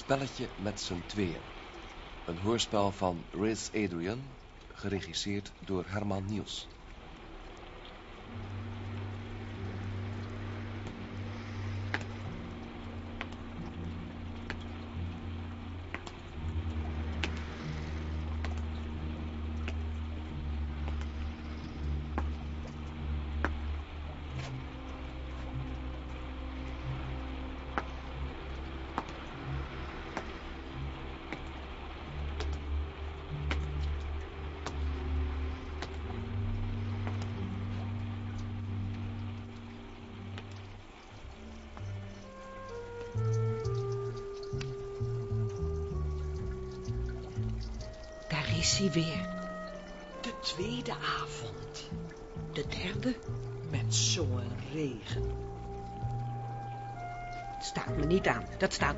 Spelletje met z'n tweeën. Een hoorspel van Riz Adrian, geregisseerd door Herman Niels.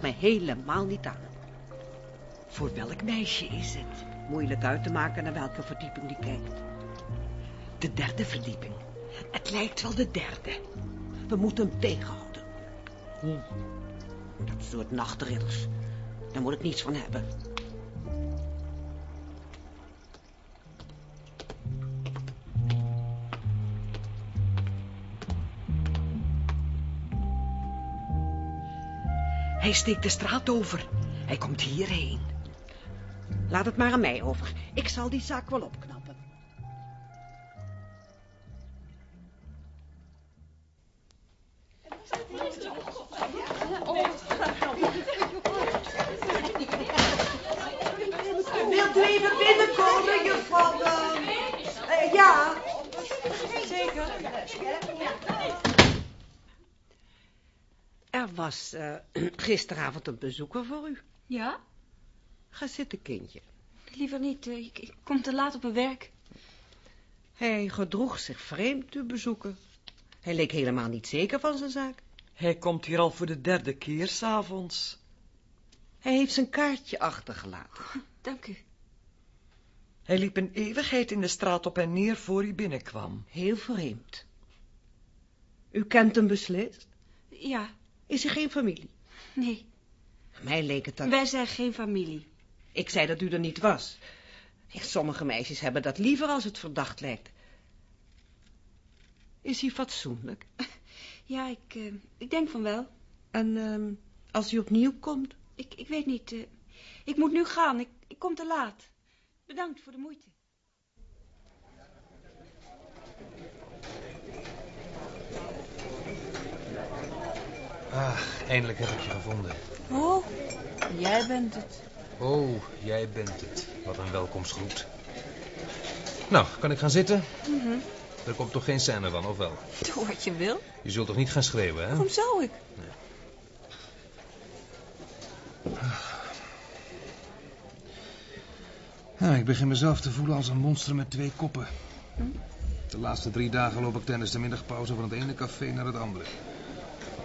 Me helemaal niet aan. Voor welk meisje is het? Moeilijk uit te maken naar welke verdieping die kijkt. De derde verdieping. Het lijkt wel de derde. We moeten hem tegenhouden. Hm. Dat soort nachtridders. Daar moet ik niets van hebben. Hij steekt de straat over. Hij komt hierheen. Laat het maar aan mij over. Ik zal die zaak wel opknappen. Wilt u even binnenkomen, juffrouw? Uh, ja. Zeker. Er was uh, gisteravond een bezoeker voor u. Ja? Ga zitten, kindje. Liever niet, uh, ik, ik, kom te laat op mijn werk. Hij gedroeg zich vreemd, uw bezoeker. Hij leek helemaal niet zeker van zijn zaak. Hij komt hier al voor de derde keer s'avonds. Hij heeft zijn kaartje achtergelaten. Dank u. Hij liep een eeuwigheid in de straat op en neer voor hij binnenkwam. Heel vreemd. U kent hem beslist? Ja. Is hij geen familie? Nee. Mij leek het dat... Wij zijn geen familie. Ik zei dat u er niet was. Sommige meisjes hebben dat liever als het verdacht lijkt. Is hij fatsoenlijk? Ja, ik, uh, ik denk van wel. En uh, als hij opnieuw komt? Ik, ik weet niet. Uh, ik moet nu gaan. Ik, ik kom te laat. Bedankt voor de moeite. Ah, eindelijk heb ik je gevonden. Oh, jij bent het. Oh, jij bent het. Wat een welkomstgroet. Nou, kan ik gaan zitten? Mm -hmm. Er komt toch geen scène van, of wel? Doe wat je wil. Je zult toch niet gaan schreeuwen, hè? Waarom zou ik? Nee. Ja, ik begin mezelf te voelen als een monster met twee koppen. Hm? De laatste drie dagen loop ik tijdens de middagpauze van het ene café naar het andere.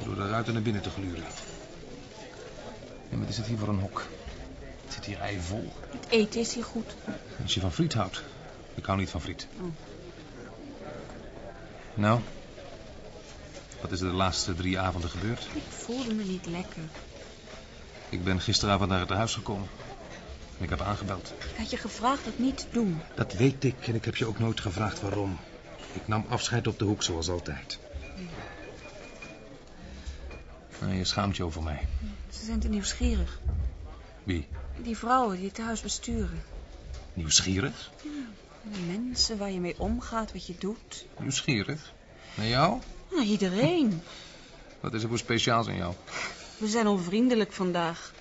Door de ruiten naar binnen te gluren. En wat is het hier voor een hok? Het zit hier eivol. Het eten is hier goed. Als je van friet houdt. Ik hou niet van friet. Oh. Nou, wat is er de laatste drie avonden gebeurd? Ik voelde me niet lekker. Ik ben gisteravond naar het huis gekomen. Ik heb aangebeld. Ik had je gevraagd dat niet te doen. Dat weet ik en ik heb je ook nooit gevraagd waarom. Ik nam afscheid op de hoek zoals altijd. Je schaamt je over mij. Ze zijn te nieuwsgierig. Wie? Die vrouwen die het huis besturen. Nieuwsgierig? Ja, de mensen waar je mee omgaat, wat je doet. Nieuwsgierig? Naar jou? Nou, iedereen. Wat is er voor speciaals aan jou? We zijn onvriendelijk vandaag.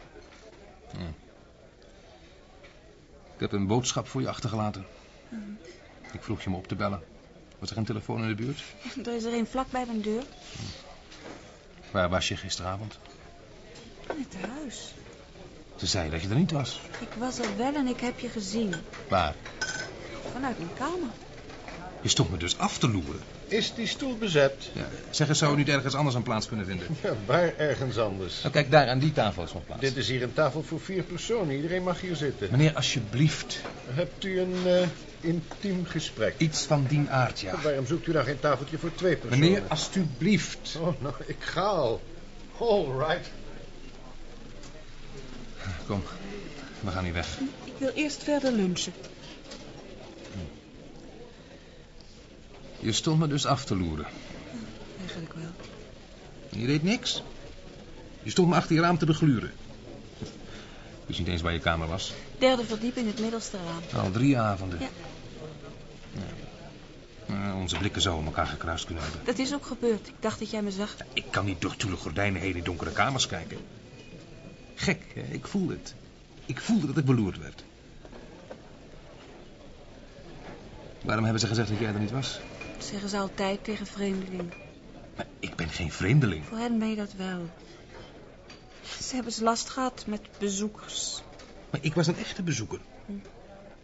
Ja. Ik heb een boodschap voor je achtergelaten. Hm. Ik vroeg je me op te bellen. Was er geen telefoon in de buurt? Er is er een vlak bij mijn deur. Hm. Waar was je gisteravond? In het huis. Ze zei dat je er niet was. Ik was er wel en ik heb je gezien. Waar? Vanuit mijn kamer. Je stond me dus af te loeren. Is die stoel bezet? Ja. Zeg eens, zou u niet ergens anders een plaats kunnen vinden? Ja, waar ergens anders? Nou, kijk, daar aan die tafel is nog plaats. Dit is hier een tafel voor vier personen. Iedereen mag hier zitten. Meneer, alsjeblieft. Hebt u een uh, intiem gesprek? Iets van die aard, ja. Waarom zoekt u dan geen tafeltje voor twee personen? Meneer, alsjeblieft. Oh, nou, ik ga al. All right. Kom, we gaan hier weg. Ik wil eerst verder lunchen. Je stond me dus af te loeren. Eigenlijk wel. En je deed niks. Je stond me achter je raam te begluren. Ik wist niet eens waar je kamer was. Derde verdieping, het middelste raam. Al drie avonden. Ja. Ja. Onze blikken zouden elkaar gekruist kunnen hebben. Dat is ook gebeurd. Ik dacht dat jij me zag. Ik kan niet door tulle gordijnen heen in donkere kamers kijken. Gek, hè? ik voelde het. Ik voelde dat ik beloerd werd. Waarom hebben ze gezegd dat jij er niet was? Dat zeggen ze altijd tegen vreemdelingen. Maar ik ben geen vreemdeling. Voor hen ben je dat wel. Ze hebben ze last gehad met bezoekers. Maar ik was een echte bezoeker.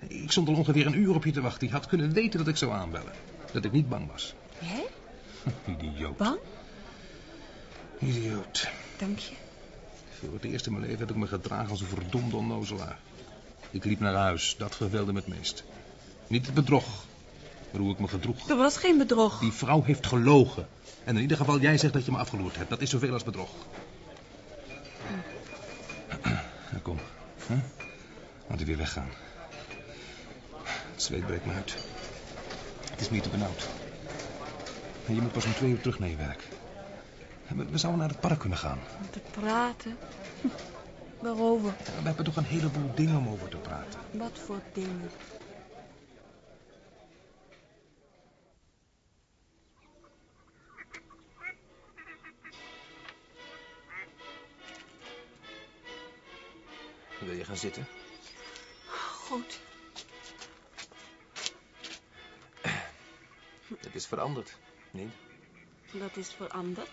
Ik stond al ongeveer een uur op je te wachten. Je had kunnen weten dat ik zou aanbellen. Dat ik niet bang was. Jij? Idioot. Bang? Idioot. Dank je. Voor het eerst in mijn leven heb ik me gedragen als een verdomde onnozelaar. Ik liep naar huis. Dat verveelde me het meest. Niet het bedrog, hoe ik me gedroeg. Er was geen bedrog. Die vrouw heeft gelogen. En in ieder geval, jij zegt dat je me afgeloerd hebt. Dat is zoveel als bedrog. Kom. Huh? Laten we weer weggaan. Het zweet breekt me uit. Het is niet te benauwd. En je moet pas om twee uur terug naar je werk. We, we zouden naar het park kunnen gaan. Om te praten. Waarover? We hebben toch een heleboel dingen om over te praten. Wat voor dingen? Je gaan zitten? Goed. Het is veranderd. Nee? Dat is veranderd.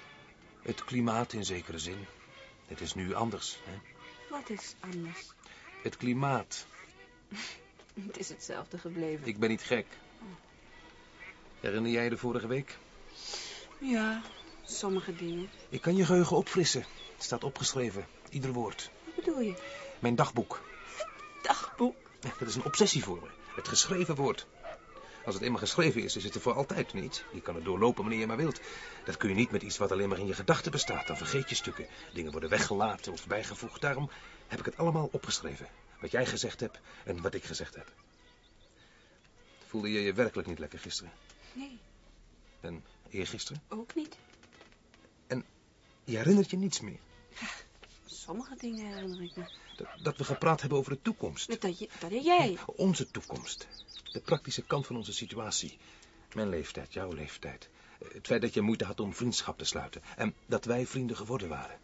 Het klimaat in zekere zin. Het is nu anders. Hè? Wat is anders? Het klimaat. Het is hetzelfde gebleven. Ik ben niet gek. Herinner jij je de vorige week? Ja, sommige dingen. Ik kan je geheugen opfrissen. Het staat opgeschreven. Ieder woord. Wat bedoel je? Mijn dagboek. Dagboek. Dat is een obsessie voor me. Het geschreven woord. Als het eenmaal geschreven is, is het er voor altijd niet. Je kan het doorlopen wanneer je maar wilt. Dat kun je niet met iets wat alleen maar in je gedachten bestaat. Dan vergeet je stukken. Dingen worden weggelaten of bijgevoegd. Daarom heb ik het allemaal opgeschreven. Wat jij gezegd hebt en wat ik gezegd heb. Voelde je je werkelijk niet lekker gisteren? Nee, En eergisteren? ook niet. Je herinnert je niets meer. Sommige dingen herinner ik me. Dat, we gepraat hebben over de toekomst. Dat, dat deed jij. Onze toekomst. De praktische kant van onze situatie. Mijn leeftijd, jouw leeftijd. Het feit dat je moeite had om vriendschap te sluiten. En dat wij vrienden geworden waren.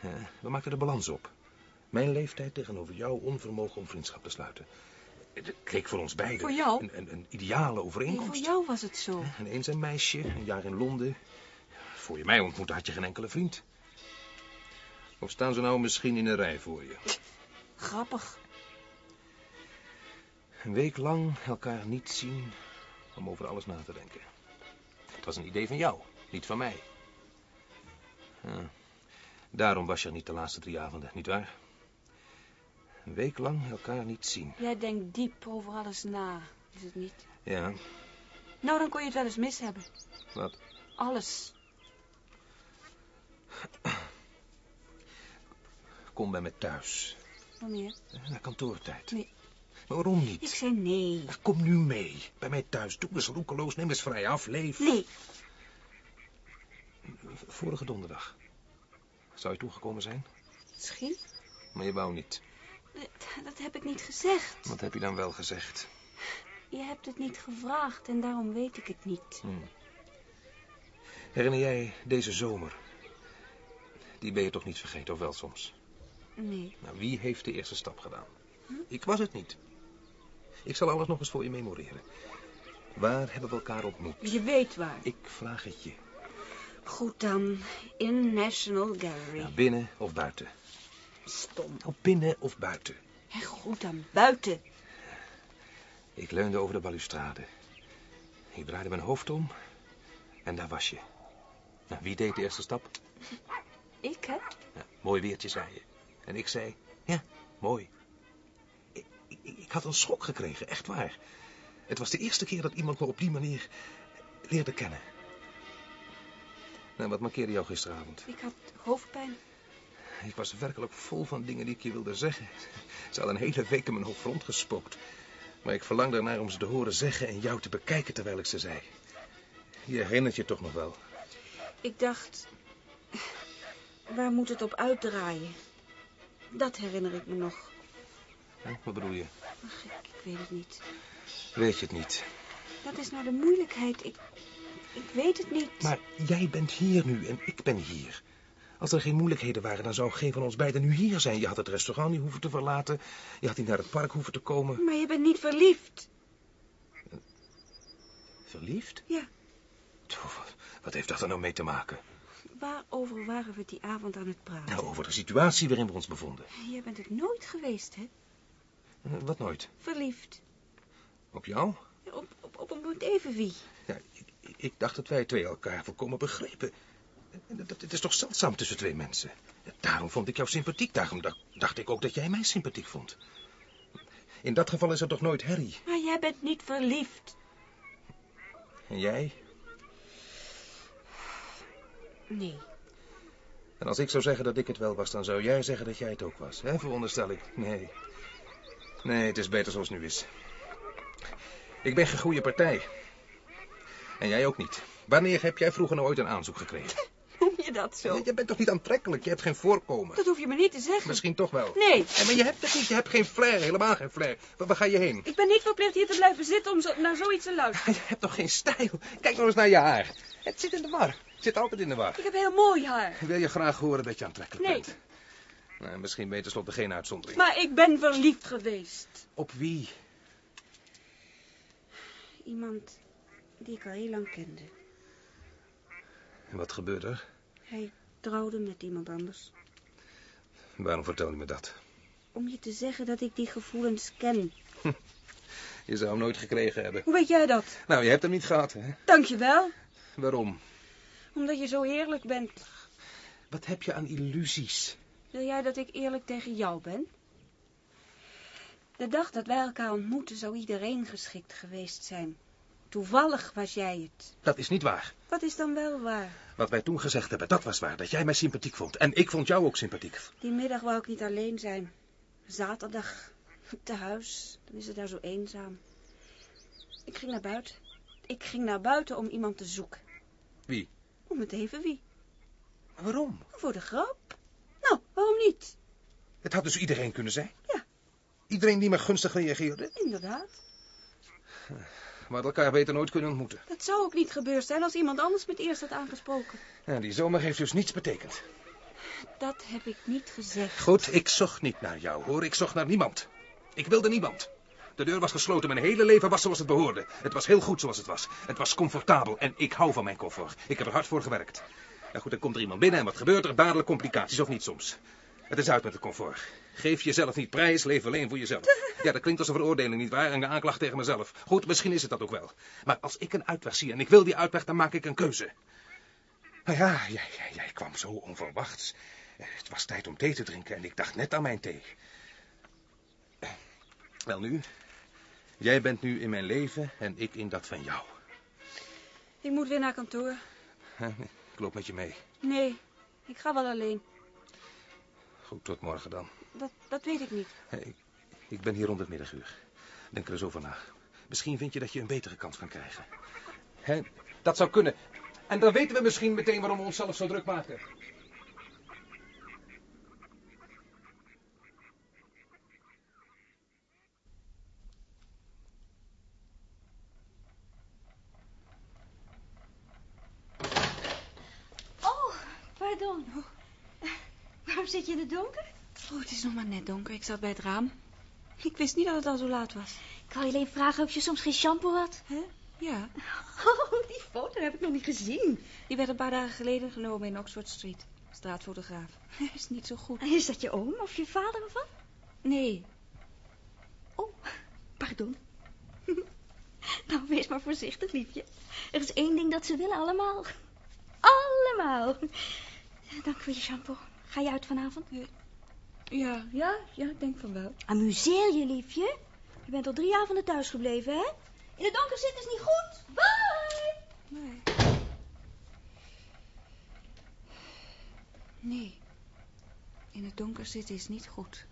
Eh, We maakten de balans op. Mijn leeftijd tegenover jouw onvermogen om vriendschap te sluiten. Het leek voor ons beiden Voor jou? Een, een, een ideale Nee, overeenkomst. voor jou was het zo. Een eenzaam meisje, een jaar in Londen. Voor je mij ontmoette had je geen enkele vriend. Of staan ze nou misschien in een rij voor je? Grappig. Een week lang elkaar niet zien om over alles na te denken. Het was een idee van jou, niet van mij. Ja, daarom was je er niet de laatste drie avonden, nietwaar? Een week lang elkaar niet zien. Jij denkt diep over alles na, is het niet? Ja, Nou, dan kon je het wel eens mis hebben. wat? Alles. Kom bij me thuis. Wanneer? Na kantoortijd. Nee. Maar waarom niet? Ik zei nee. Kom nu mee. Bij mij thuis. Doe eens roekeloos. Neem eens vrij af. Leef. Nee. Vorige donderdag. Zou je toegekomen zijn? Misschien? Maar je wou niet. Dat, dat heb ik niet gezegd. Wat heb je dan wel gezegd? Je hebt het niet gevraagd en daarom weet ik het niet. Hm. Herinner jij deze zomer? Die ben je toch niet vergeten, of wel soms? Nee. Nou, wie heeft de eerste stap gedaan? Ik was het niet. Ik zal alles nog eens voor je memoreren. Waar hebben we elkaar ontmoet? Je weet waar. Ik vraag het je. Goed dan. In National Gallery. Binnen of buiten? Stom. Nou, binnen of buiten? Goed dan. Buiten. Ik leunde over de balustrade. Ik draaide mijn hoofd om. En daar was je. Nou, wie deed de eerste stap? Ik, hè? Ja, mooi weertje, zei je. En ik zei, ja, mooi. Ik, ik, ik had een schok gekregen, echt waar. Het was de eerste keer dat iemand me op die manier leerde kennen. Nou, wat markeerde jou gisteravond? Ik had hoofdpijn. Ik was werkelijk vol van dingen die ik je wilde zeggen. Ze had een hele week in mijn hoofd rondgespookt. Maar ik verlangde ernaar om ze te horen zeggen en jou te bekijken terwijl ik ze zei. Je herinnert je toch nog wel? Ik dacht, waar moet het op uitdraaien? Dat herinner ik me nog. Huh? Wat bedoel je? Ach, ik, ik weet het niet. Weet je het niet? Dat is nou de moeilijkheid. Ik, ik weet het niet. Maar jij bent hier nu en ik ben hier. Als er geen moeilijkheden waren, dan zou geen van ons beiden nu hier zijn. Je had het restaurant niet hoeven te verlaten. Je had niet naar het park hoeven te komen. Maar je bent niet verliefd. Verliefd? Ja. Tjoh, wat, wat heeft dat er nou mee te maken? Waarover waren we die avond aan het praten? Nou, over de situatie waarin we ons bevonden. Jij bent het nooit geweest, hè? Eh, Wat nooit? Verliefd. Op jou? Op, op, op een moet even wie. Ja, ik, ik dacht dat wij twee elkaar volkomen begrepen. En Dat, het is toch zeldzaam tussen twee mensen. Daarom vond ik jou sympathiek. Daarom dacht, dacht ik ook dat jij mij sympathiek vond. In dat geval is er toch nooit herrie. Maar jij bent niet verliefd. En jij? Nee. En als ik zou zeggen dat ik het wel was, dan zou jij zeggen dat jij het ook was. Hè, veronderstel ik. Nee. Nee, het is beter zoals het nu is. Ik ben geen goede partij. En jij ook niet. Wanneer heb jij vroeger nou ooit een aanzoek gekregen? Noem je dat zo? Je, je bent toch niet aantrekkelijk? Je hebt geen voorkomen. Dat hoef je me niet te zeggen. Misschien toch wel. Nee. En maar je hebt het niet. Je hebt geen flair. Helemaal geen flair. Waar, waar ga je heen? Ik ben niet verplicht hier te blijven zitten om zo, naar zoiets te luisteren. Je hebt toch geen stijl? Kijk nou eens naar je haar. Het zit in de war. Zit altijd in de war. Ik heb heel mooi haar. Wil je graag horen dat je aantrekkelijk Nee. bent? Nou, misschien ben je tenslotte geen uitzondering. Maar ik ben verliefd geweest. Op wie? Iemand die ik al heel lang kende. En wat gebeurde er? Hij trouwde met iemand anders. Waarom vertel je me dat? Om je te zeggen dat ik die gevoelens ken. Je zou hem nooit gekregen hebben. Hoe weet jij dat? Nou, je hebt hem niet gehad, hè? Dank je wel. Waarom? Omdat je zo eerlijk bent. Wat heb je aan illusies? Wil jij dat ik eerlijk tegen jou ben? De dag dat wij elkaar ontmoetten zou iedereen geschikt geweest zijn. Toevallig was jij het. Dat is niet waar. Wat is dan wel waar? Wat wij toen gezegd hebben, dat was waar. Dat jij mij sympathiek vond. En ik vond jou ook sympathiek. Die middag wou ik niet alleen zijn. Zaterdag, te huis, dan is het daar zo eenzaam. Ik ging naar buiten. Ik ging naar buiten om iemand te zoeken. Wie? Om het even wie. Waarom? Voor de grap. Nou, waarom niet? Het had dus iedereen kunnen zijn. Ja. Iedereen die maar gunstig reageerde. Inderdaad. We hadden elkaar beter nooit kunnen ontmoeten. Dat zou ook niet gebeurd zijn als iemand anders me het eerst had aangesproken. Ja, die zomer heeft dus niets betekend. Dat heb ik niet gezegd. Goed, ik zocht niet naar jou, hoor. Ik zocht naar niemand. Ik wilde niemand. De deur was gesloten. Mijn hele leven was zoals het behoorde. Het was heel goed zoals het was. Het was comfortabel. En ik hou van mijn comfort. Ik heb er hard voor gewerkt. Nou goed, dan komt er iemand binnen en wat gebeurt er? Dadelijk complicaties, of niet soms. Het is uit met het comfort. Geef jezelf niet prijs, leef alleen voor jezelf. Ja, dat klinkt als een veroordeling, nietwaar? En een aanklacht tegen mezelf. Goed, misschien is het dat ook wel. Maar als ik een uitweg zie en ik wil die uitweg, dan maak ik een keuze. Nou ja, jij, jij, jij kwam zo onverwachts. Eh, Het was tijd om thee te drinken en ik dacht net aan mijn thee. Wel nu, jij bent nu in mijn leven en ik in dat van jou. Ik moet weer naar kantoor. Ik loop met je mee. Nee, ik ga wel alleen. Goed, tot morgen dan. Dat, dat weet ik niet. Ik, ik ben hier rond het middaguur. Denk er eens over na. Misschien vind je dat je een betere kans kan krijgen. Dat zou kunnen. En dan weten we misschien meteen waarom we onszelf zo druk maken. Oh, pardon. Waarom zit je in het donker? Oh, het is nog maar net donker. Ik zat bij het raam. Ik wist niet dat het al zo laat was. Ik wou je alleen vragen of je soms geen shampoo had. Hè? Ja, Oh, die foto heb ik nog niet gezien. die werd een paar dagen geleden genomen in Oxford Street. Straatfotograaf. Is niet zo goed. Is dat je oom of je vader of wat? Nee, Oh, pardon. nou, wees maar voorzichtig, liefje. Er is één ding dat ze willen, allemaal. Allemaal. Dank voor je shampoo. Ga je uit vanavond? ja, ja, ja, ik denk van wel. Amuseer je, liefje. Je bent al drie avonden thuis gebleven, hè? In het donker zitten is niet goed. Bye! Nee. Nee. In het donker zitten is niet goed.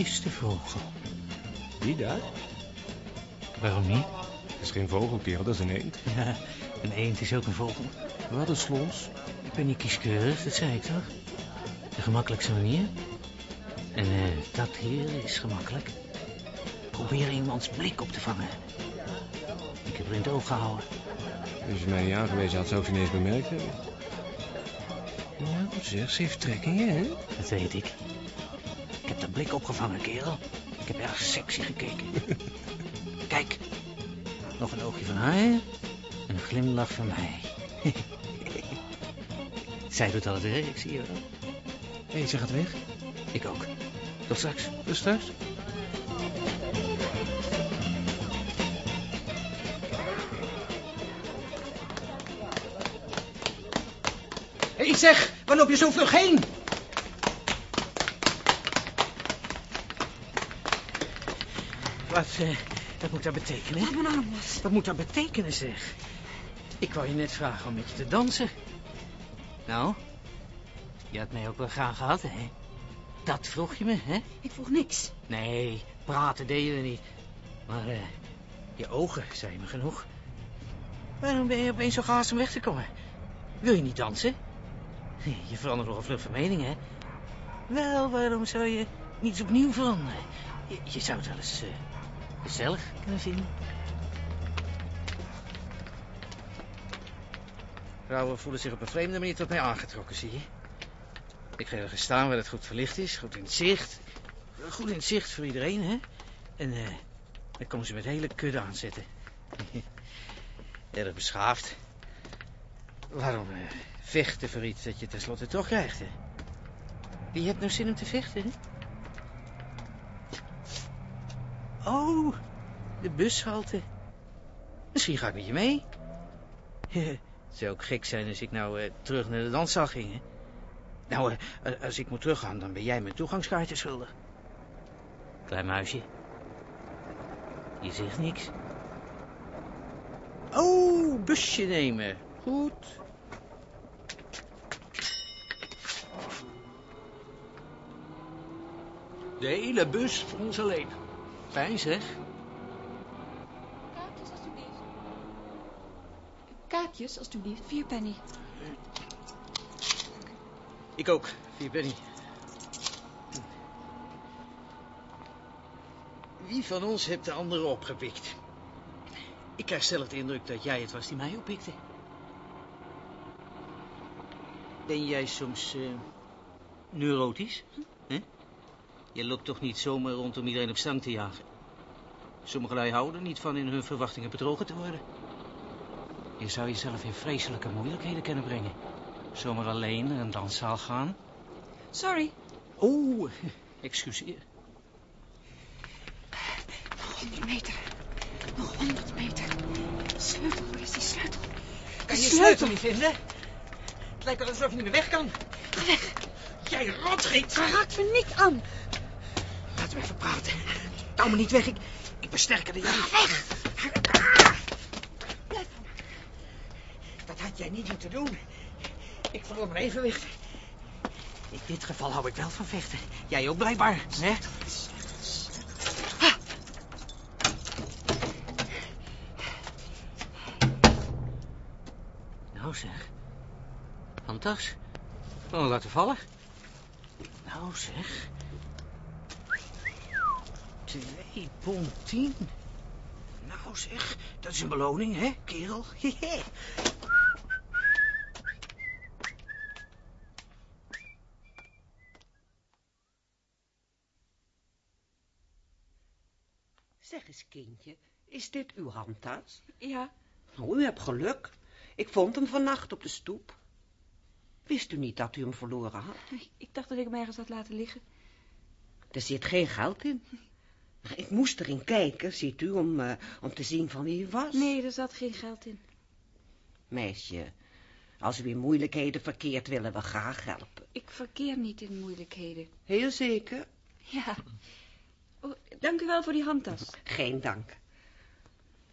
Is de vogel. Die daar? Waarom niet? Dat is geen vogel, kerel, dat is een eend. Ja, een eend is ook een vogel. Wat een slons. Ik ben niet kieskeurig, dat zei ik toch? De gemakkelijkste manier. En eh, dat hier is gemakkelijk. Probeer iemands blik op te vangen. Ik heb er in het oog gehouden. Als je mij niet aangewezen had, zou ik ze niet eens bemerkt hebben. Nou zeg, ze heeft trekkingen, hè? Dat weet ik. Ik heb de blik opgevangen, kerel. Ik heb erg sexy gekeken. Kijk, nog een oogje van haar en een glimlach van mij. Zij doet al het werk, zie je wel. Hé, hey, ze gaat weg. Ik ook. Tot straks. Tot straks. Hé, hey, zeg, waar loop je zo vlug heen? Wat, eh, wat moet dat betekenen? Laat mijn arm los. Wat moet dat betekenen, zeg? Ik wou je net vragen om met je te dansen. Nou, je had mij ook wel graag gehad, hè? Dat vroeg je me, hè? Ik vroeg niks. Nee, praten deden we niet. Maar eh, je ogen zei me genoeg. Waarom ben je opeens zo gaas om weg te komen? Wil je niet dansen? Je verandert nog een vlug van mening, hè? Wel, waarom zou je niets opnieuw veranderen? Je, je zou het wel eens eh, gezellig kunnen vinden. Vrouwen voelen zich op een vreemde manier tot mij aangetrokken, zie je? Ik ga ergens staan waar het goed verlicht is, goed in het zicht. Goed in het zicht voor iedereen, hè? En eh, dan komen ze met hele kudde aanzetten. Erg beschaafd. Waarom eh, vechten voor iets dat je tenslotte toch krijgt, hè? Wie hebt nou zin om te vechten, hè? Oh, de bushalte. Misschien ga ik met je mee. Het zou ook gek zijn als ik nou eh, terug naar de danszaal ging? Nou, eh, als ik moet teruggaan, dan ben jij mijn toegangskaartje schuldig. Klein muisje. Je zegt niks. Oh, busje nemen. Goed. De hele bus ons alleen. Fijn zeg. Kaartjes, alstublieft. Kaartjes, alstublieft. Vier penny. Ik ook. Vier penny. Wie van ons heeft de andere opgepikt? Ik krijg stellig de indruk dat jij het was die mij oppikte. Ben jij soms eh, neurotisch? Hè? Je loopt toch niet zomaar rond om iedereen op stang te jagen? Sommige lui houden niet van in hun verwachtingen bedrogen te worden. Je zou jezelf in vreselijke moeilijkheden kunnen brengen. Zomaar alleen naar een danszaal gaan. Sorry. Oh, excuseer. Nog honderd meter. Nog honderd meter. Sleutel, waar is die sleutel? Kan je De je sleutel niet vinden? Het lijkt wel alsof je niet meer weg kan. Ga weg. Jij rotgiet. Raak me niet aan. Laten we even praten. Hou me niet weg, ik, ik besterker de jou. Weg. Dat had jij niet moeten doen. Ik verloor mijn evenwicht. In dit geval hou ik wel van vechten. Jij ook blijkbaar, hè? Nou zeg. Van tas. Gewoon laten vallen. Nou zeg. Twee pond tien. Nou zeg, dat is een beloning, hè, kerel? Zeg eens, kindje, is dit uw handtas? Ja, Nou, u hebt geluk. Ik vond hem vannacht op de stoep. Wist u niet dat u hem verloren had? ik dacht dat ik hem ergens had laten liggen. Er zit geen geld in. Ik moest erin kijken, ziet u, om, eh, om te zien van wie u was. Nee, er zat geen geld in. Meisje, als u in moeilijkheden verkeert, willen we graag helpen. Ik verkeer niet in moeilijkheden. Heel zeker? Ja. Oh, dank u wel voor die handtas. Geen dank.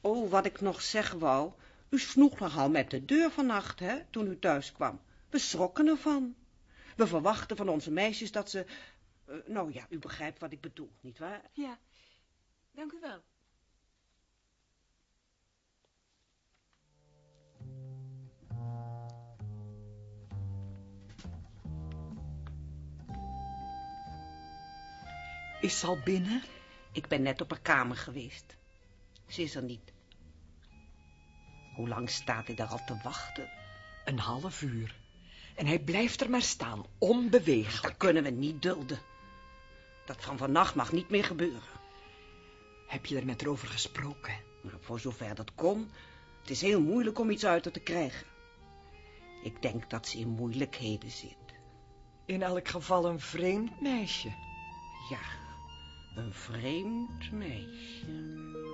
Oh, wat ik nog zeggen wou. U snoeg nogal met de deur vannacht, hè, toen u thuis kwam. We schrokken ervan. We verwachten van onze meisjes dat ze... eh, nou ja, u begrijpt wat ik bedoel, nietwaar? Ja, dank u wel. Is ze al binnen? Ik ben net op haar kamer geweest. Ze is er niet. Hoe lang staat hij daar al te wachten? Een half uur. En hij blijft er maar staan, onbeweeglijk. Dat kunnen we niet dulden. Dat van vannacht mag niet meer gebeuren. Heb je er met haar over gesproken? Maar voor zover dat kon, het is heel moeilijk om iets uit haar te krijgen. Ik denk dat ze in moeilijkheden zit. In elk geval een vreemd meisje. Ja, een vreemd meisje.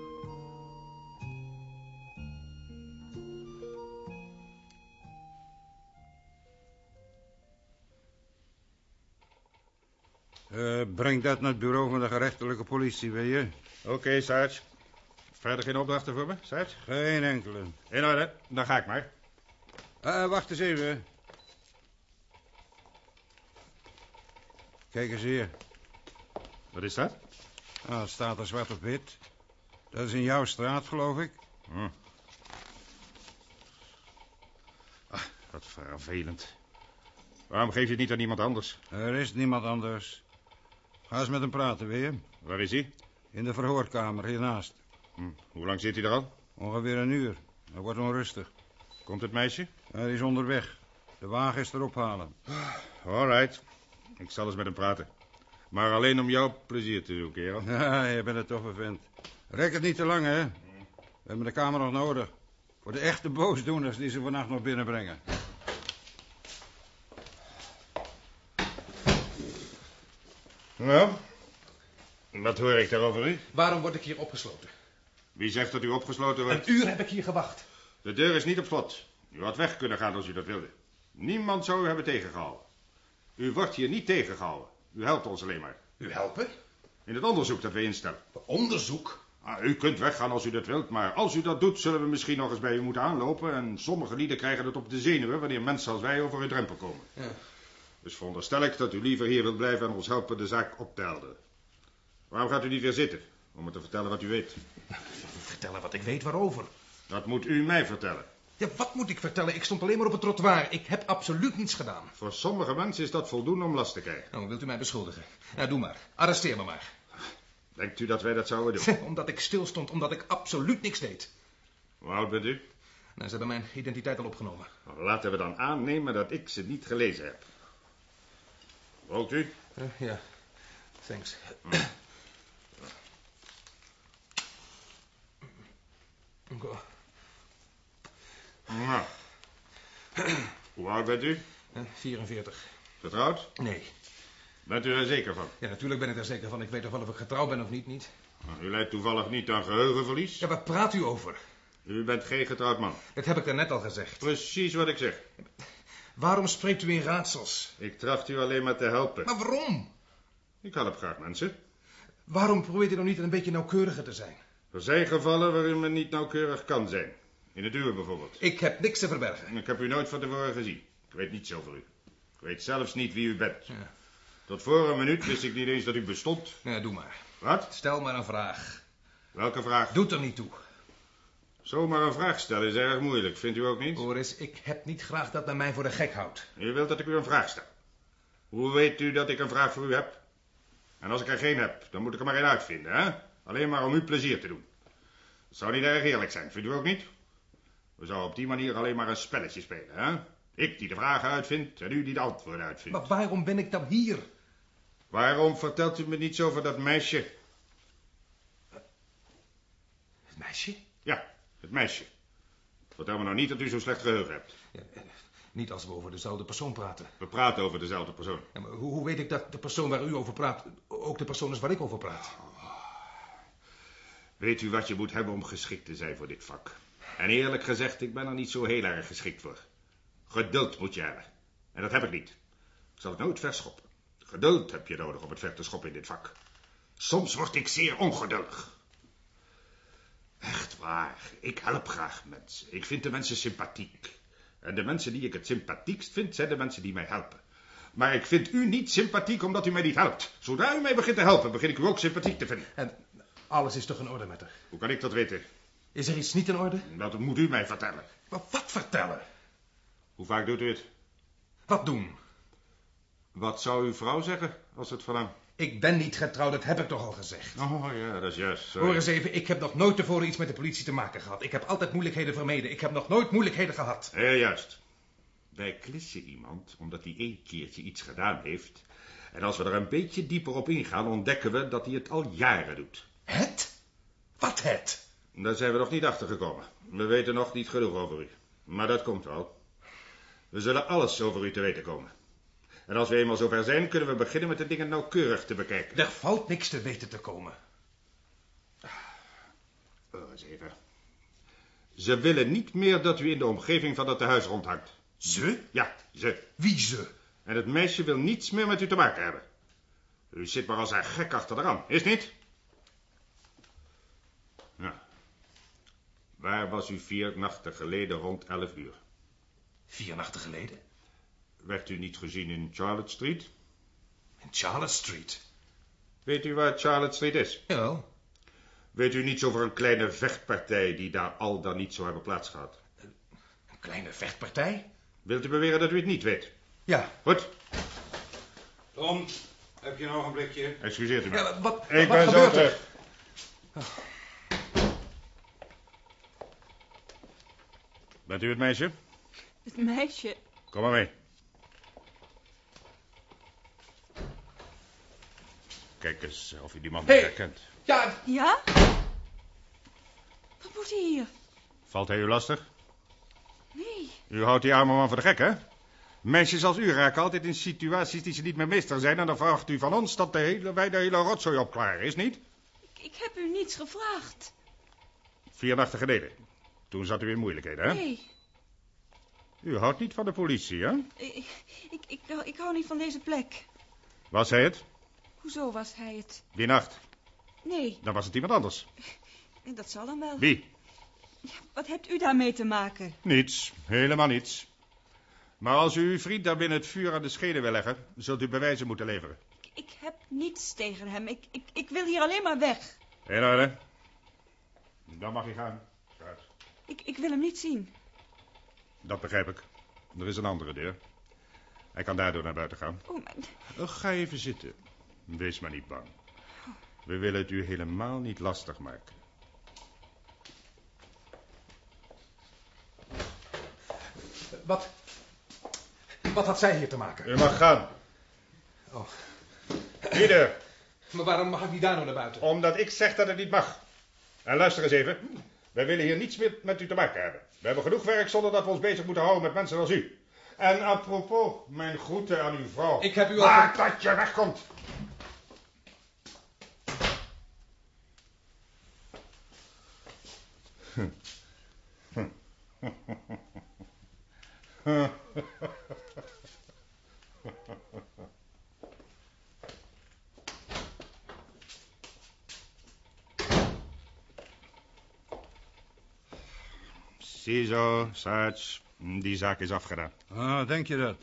Eh, breng dat naar het bureau van de gerechtelijke politie, wil je? Oké, Sarge. Verder geen opdrachten voor me, Sarge? Geen enkele. In orde, dan ga ik maar. Eh, wacht eens even. Kijk eens hier. Wat is dat? Ah, het staat er zwart op wit. Dat is in jouw straat, geloof ik. Hm. Ah, wat vervelend. Waarom geef je het niet aan iemand anders? Er is niemand anders. Ga eens met hem praten, wil je? Waar is hij? In de verhoorkamer, hiernaast. Hm. Hoe lang zit hij er al? Ongeveer een uur. Hij wordt onrustig. Komt het meisje? Hij is onderweg. De wagen is erop halen. All right. Ik zal eens met hem praten. Maar alleen om jouw plezier te doen, kerel. Ja, je bent een toffe vent. Rek het niet te lang, hè? We hebben de kamer nog nodig. Voor de echte boosdoeners die ze vannacht nog binnenbrengen. Nou, wat hoor ik daarover u? Waarom word ik hier opgesloten? Wie zegt dat u opgesloten wordt? Een uur heb ik hier gewacht. De deur is niet op slot. U had weg kunnen gaan als u dat wilde. Niemand zou u hebben tegengehouden. U wordt hier niet tegengehouden. U helpt ons alleen maar. U helpen? In het onderzoek dat we instellen. Onderzoek? Ah, u kunt weggaan als u dat wilt, maar als u dat doet, zullen we misschien nog eens bij u moeten aanlopen. En sommige lieden krijgen het op de zenuwen wanneer mensen als wij over uw drempel komen. Ja. Dus veronderstel ik dat u liever hier wilt blijven en ons helpen de zaak op te helderen. Waarom gaat u niet weer zitten? Om me te vertellen wat u weet. Vertellen wat ik weet waarover. Dat moet u mij vertellen. Ja, wat moet ik vertellen? Ik stond alleen maar op het trottoir. Ik heb absoluut niets gedaan. Voor sommige mensen is dat voldoende om last te krijgen. Nou, wilt u mij beschuldigen? Nou, doe maar. Arresteer me maar. Denkt u dat wij dat zouden doen? omdat ik stil stond, omdat ik absoluut niks deed. Hoe oud bent u? Nou, ze hebben mijn identiteit al opgenomen. Nou, laten we dan aannemen dat ik ze niet gelezen heb. Rookt u? Uh, ja, thanks. Nou. Hoe oud bent u? Uh, 44. Getrouwd? Nee. Bent u er zeker van? Ja, natuurlijk ben ik er zeker van. Ik weet toch wel of ik getrouwd ben of niet, niet? Nou, u lijdt toevallig niet aan geheugenverlies? Ja, waar praat u over? U bent geen getrouwd man. Dat heb ik er net al gezegd. Precies wat ik zeg. Waarom spreekt u in raadsels? Ik tracht u alleen maar te helpen. Maar waarom? Ik help graag mensen. Waarom probeert u dan niet een beetje nauwkeuriger te zijn? Er zijn gevallen waarin men niet nauwkeurig kan zijn. In het uur bijvoorbeeld. Ik heb niks te verbergen. Ik heb u nooit van tevoren gezien. Ik weet niets over u. Ik weet zelfs niet wie u bent. Ja. Tot voor een minuut wist ik niet eens dat u bestond. Ja, doe maar. Wat? Stel maar een vraag. Welke vraag? Doet er niet toe. Zomaar een vraag stellen is erg moeilijk, vindt u ook niet? Boris, ik heb niet graag dat men mij voor de gek houdt. U wilt dat ik u een vraag stel. Hoe weet u dat ik een vraag voor u heb? En als ik er geen heb, dan moet ik er maar een uitvinden, hè? Alleen maar om u plezier te doen. Dat zou niet erg eerlijk zijn, vindt u ook niet? We zouden op die manier alleen maar een spelletje spelen, hè? Ik die de vragen uitvindt en u die de antwoorden uitvindt. Maar waarom ben ik dan hier? Waarom vertelt u me niets over dat meisje? Het meisje? Het meisje. Vertel me nou niet dat u zo'n slecht geheugen hebt. Ja, niet als we over dezelfde persoon praten. We praten over dezelfde persoon. Ja, maar hoe, hoe weet ik dat de persoon waar u over praat ook de persoon is waar ik over praat? Weet u wat je moet hebben om geschikt te zijn voor dit vak? En eerlijk gezegd, ik ben er niet zo heel erg geschikt voor. Geduld moet je hebben. En dat heb ik niet. Ik zal het nooit verschoppen. Geduld heb je nodig om het ver te schoppen in dit vak. Soms word ik zeer ongeduldig. Echt waar, ik help graag mensen. Ik vind de mensen sympathiek. En de mensen die ik het sympathiekst vind, zijn de mensen die mij helpen. Maar ik vind u niet sympathiek omdat u mij niet helpt. Zodra u mij begint te helpen, begin ik u ook sympathiek te vinden. En alles is toch in orde met haar? Hoe kan ik dat weten? Is er iets niet in orde? Dat moet u mij vertellen. Maar wat vertellen? Hoe vaak doet u het? Wat doen? Wat zou uw vrouw zeggen als het van hem? Ik ben niet getrouwd, dat heb ik toch al gezegd. Oh ja, dat is juist. Sorry. Hoor eens even, ik heb nog nooit tevoren iets met de politie te maken gehad. Ik heb altijd moeilijkheden vermeden. Ik heb nog nooit moeilijkheden gehad. Ja, juist. Wij klissen iemand omdat hij één keertje iets gedaan heeft. En als we er een beetje dieper op ingaan, ontdekken we dat hij het al jaren doet. Het? Wat het? Daar zijn we nog niet achter gekomen. We weten nog niet genoeg over u. Maar dat komt wel. We zullen alles over u te weten komen. En als we eenmaal zover zijn, kunnen we beginnen met de dingen nauwkeurig te bekijken. Er valt niks te weten te komen. Oh, eens even. Ze willen niet meer dat u in de omgeving van dat tehuis rondhangt. Ze? Ja, ze. Wie ze? En het meisje wil niets meer met u te maken hebben. U zit maar als een gek achter de ram, is niet? Ja. Waar was u vier nachten geleden rond elf uur? Vier nachten geleden? Werd u niet gezien in Charlotte Street? In Charlotte Street? Weet u waar Charlotte Street is? Jawel. Weet u niets over een kleine vechtpartij die daar al dan niet zou hebben plaatsgehad? Een kleine vechtpartij? Wilt u beweren dat u het niet weet? Ja. Goed. Tom, heb je een ogenblikje? Excuseert u me. Ja, wat, Ik wat ben zo gebeurt terug. er? Bent u het meisje? Het meisje. Kom maar mee. Kijk eens of u die man Hey. herkent. Ja, Ja? Wat moet hij hier? Valt hij u lastig? Nee. U houdt die arme man voor de gek, hè? Meisjes als u raken altijd in situaties die ze niet meer meester zijn... en dan vraagt u van ons dat de hele, wij de hele rotzooi opklaren, is niet? Ik, ik heb u niets gevraagd. Vier nachten geleden. Toen zat u in moeilijkheden, hè? Nee. U houdt niet van de politie, hè? Ik, ik, ik, hou- ik hou niet van deze plek. Was hij het? Hoezo was hij het? Die nacht. Nee, Dan was het iemand anders. dat zal dan wel. Wie? Wat hebt u daarmee te maken? Niets. Helemaal niets. Maar als u uw vriend daar binnen het vuur aan de schenen wil leggen... zult u bewijzen moeten leveren. Ik heb niets tegen hem. Ik, ik, ik wil hier alleen maar weg. In orde. Dan mag hij gaan. Gaat. Ik, ik wil hem niet zien. Dat begrijp ik. Er is een andere deur. Hij kan daardoor naar buiten gaan. Oh, maar... Uh, Ga even zitten. Wees maar niet bang. We willen het u helemaal niet lastig maken. wat... Wat had zij hier te maken? U mag gaan. Oh. Ieder. Maar waarom mag ik niet daar nou naar buiten? Omdat ik zeg dat het niet mag. En luister eens even. Wij willen hier niets meer met u te maken hebben. We hebben genoeg werk zonder dat we ons bezig moeten houden met mensen als u. En apropos, mijn groeten aan uw vrouw. Ik heb u al... Maak dat je wegkomt. Ziezo, Sarge. Die zaak is afgedaan. Ah, denk je dat?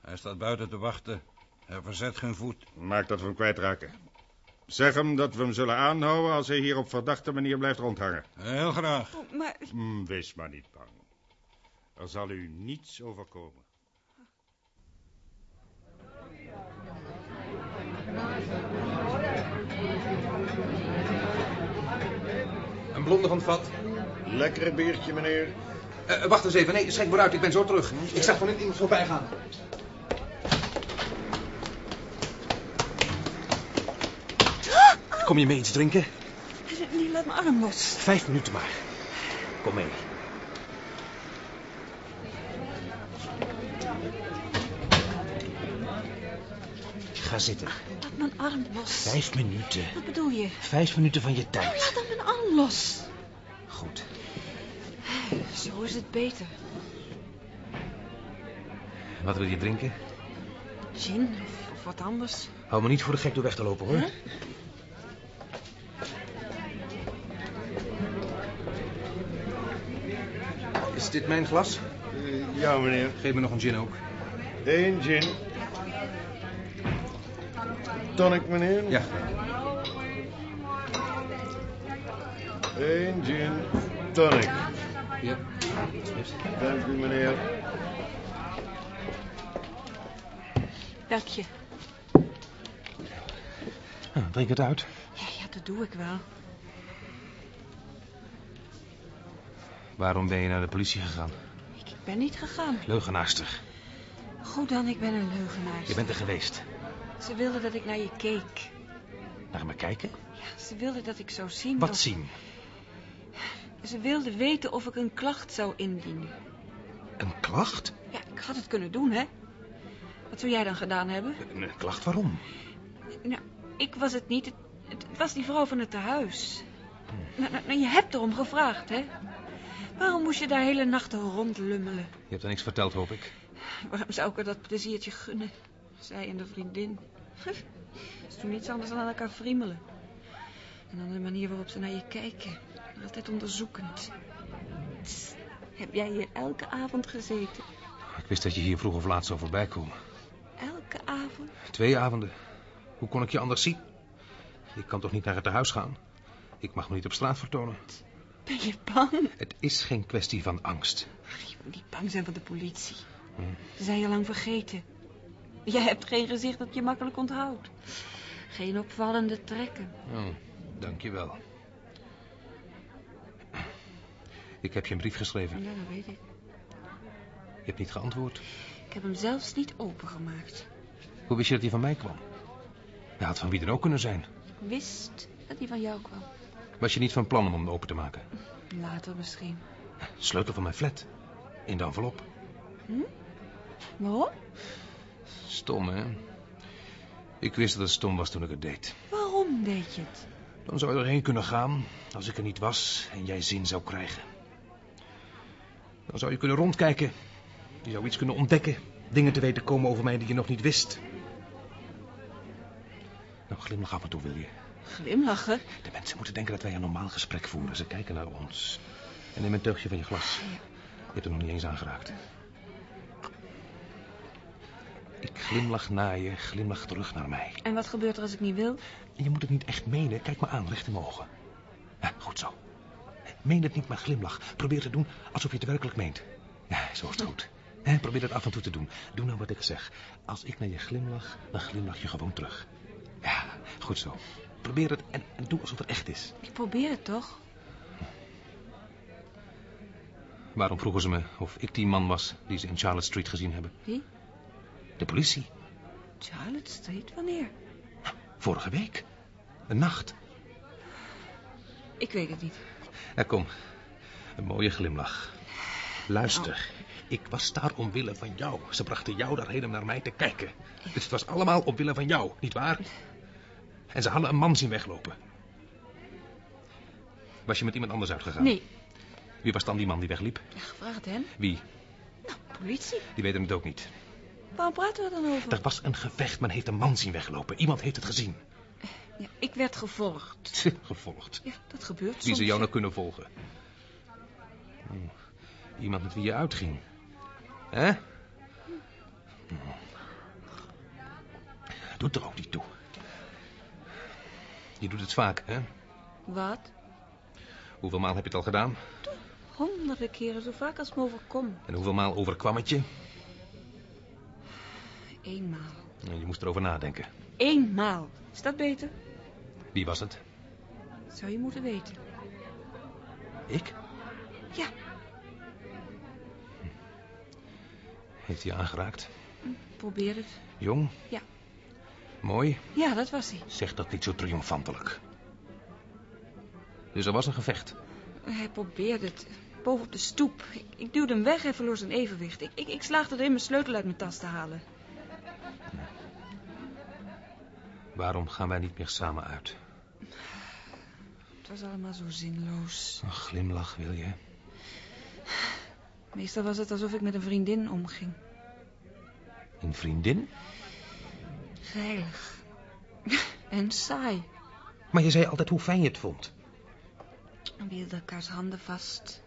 Hij staat buiten te wachten. Hij verzet geen voet. Maak dat we hem kwijtraken. Zeg hem dat we hem zullen aanhouden als hij hier op verdachte manier blijft rondhangen. Heel graag. Oh, maar... Mm, wees maar niet bang. Er zal u niets overkomen. Een blonde van het vat. Lekker biertje, meneer. Eh, wacht eens even. Nee, schenk maar uit. Ik ben zo terug. Ik zag van iemand voorbij gaan. Kom je mee iets drinken? Nee, laat mijn arm los. Vijf minuten maar. Kom mee. Ga zitten. Laat mijn arm los. Vijf minuten. Wat bedoel je? Vijf minuten van je tijd. Laat dan mijn arm los. Goed. Zo is het beter. Wat wil je drinken? Gin of, of wat anders. Hou me niet voor de gek door weg te lopen, hoor. Huh? Dit mijn glas? Eh, ja, meneer. Geef me nog een gin ook. Eén gin. Tonic, meneer. Ja. Eén gin. Tonic. Ja. Dank u, meneer. Dank je. Nou, drink het uit. Ja, ja, dat doe ik wel. Waarom ben je naar de politie gegaan? Ik ben niet gegaan. Leugenaarster. Goed dan, ik ben een leugenaar. Je bent er geweest. Ze wilden dat ik naar je keek. Naar me kijken? Ja, ze wilden dat ik zou zien Wat of- zien? Ze wilden weten of ik een klacht zou indienen. Een klacht? Ja, ik had het kunnen doen, hè? Wat zou jij dan gedaan hebben? Een klacht waarom? Nou, ik was het niet. Het, het was die vrouw van het tehuis. Nou, nou, nou, je hebt erom gevraagd, hè? Waarom moest je daar hele nachten rondlummelen? Je hebt er niks verteld, hoop ik. Waarom zou ik er dat pleziertje gunnen? Zij en de vriendin. Ze doen niets anders dan aan elkaar friemelen. En dan de manier waarop ze naar je kijken. Altijd onderzoekend. Tss, heb jij hier elke avond gezeten? Ik wist dat je hier vroeg of laat zou voorbij komen. Elke avond? Twee avonden. Hoe kon ik je anders zien? Ik kan toch niet naar het tehuis gaan? Ik mag me niet op straat vertonen. Ben je bang? Het is geen kwestie van angst. Je moet niet bang zijn van de politie. Hm. Ze zijn je lang vergeten. Jij hebt geen gezicht dat je makkelijk onthoudt. Geen opvallende trekken. Oh, dank je wel. Ik heb je een brief geschreven. Ja, dat weet ik. Je hebt niet geantwoord. Ik heb hem zelfs niet opengemaakt. Hoe wist je dat hij van mij kwam? Hij had van wie dan ook kunnen zijn. Ik wist dat hij van jou kwam. Was je niet van plan om hem open te maken? Later misschien. Sleutel van mijn flat. In de envelop. Hm? Waarom? Stom, hè? Ik wist dat het stom was toen ik het deed. Waarom deed je het? Dan zou je erheen kunnen gaan als ik er niet was en jij zin zou krijgen. Dan zou je kunnen rondkijken. Je zou iets kunnen ontdekken. Dingen te weten komen over mij die je nog niet wist. Nou, glimlach af en toe, wil je. Glimlachen? De mensen moeten denken dat wij een normaal gesprek voeren. Ze kijken naar ons. En neem een teugje van je glas. Je hebt er nog niet eens aangeraakt. Ik glimlach naar je, glimlach terug naar mij. En wat gebeurt er als ik niet wil? En je moet het niet echt menen. Kijk me aan, recht in mijn ogen. Ja, goed zo. Meen het niet, maar glimlach. Probeer te doen alsof je het werkelijk meent. Ja, zo is het goed. Hè, probeer het af en toe te doen. Doe nou wat ik zeg. Als ik naar je glimlach, dan glimlach je gewoon terug. Ja, goed zo. Probeer het en, en doe alsof het echt is. Ik probeer het toch? Waarom vroegen ze me of ik die man was die ze in Charlotte Street gezien hebben? Wie? De politie. Charlotte Street? Wanneer? Vorige week. Een nacht. Ik weet het niet. Ja, kom. Een mooie glimlach. Luister. Ik was daar omwille van jou. Ze brachten jou daarheen om naar mij te kijken. Dus het was allemaal omwille van jou, nietwaar? En ze hadden een man zien weglopen. Was je met iemand anders uitgegaan? Nee. Wie was dan die man die wegliep? Ja, vraag het hen. Wie? Politie. Die weten het ook niet. Waarom praten we dan over? Er was een gevecht, men heeft een man zien weglopen. Iemand heeft het gezien. Ja, ik werd gevolgd. Gevolgd. Ja, dat gebeurt Wie soms. ze jou nou kunnen volgen. Oh, Iemand met wie je uitging. Hè? Oh. Doet er ook niet toe. Je doet het vaak, hè? Wat? Hoeveel maal heb je het al gedaan? Honderden keren, zo vaak als me overkomt. En hoeveel maal overkwam het je? Eenmaal. Nou, Je moest erover nadenken. Eenmaal. Is dat beter? Wie was het? Zou je moeten weten. Ik? Ja. Heeft hij je aangeraakt? Probeer het. Jong? Ja. Mooi? Ja, dat was hij. Zeg dat niet zo triomfantelijk. Dus er was een gevecht. Hij probeerde het. Boven op de stoep. Ik, ik duwde hem weg en verloor zijn evenwicht. Ik, ik, ik slaagde erin mijn sleutel uit mijn tas te halen. Waarom gaan wij niet meer samen uit? Het was allemaal zo zinloos. Een glimlach wil je? Meestal was het alsof ik met een vriendin omging. Een vriendin? Veilig. en saai. Maar je zei altijd hoe fijn je het vond. We hielden elkaars handen vast.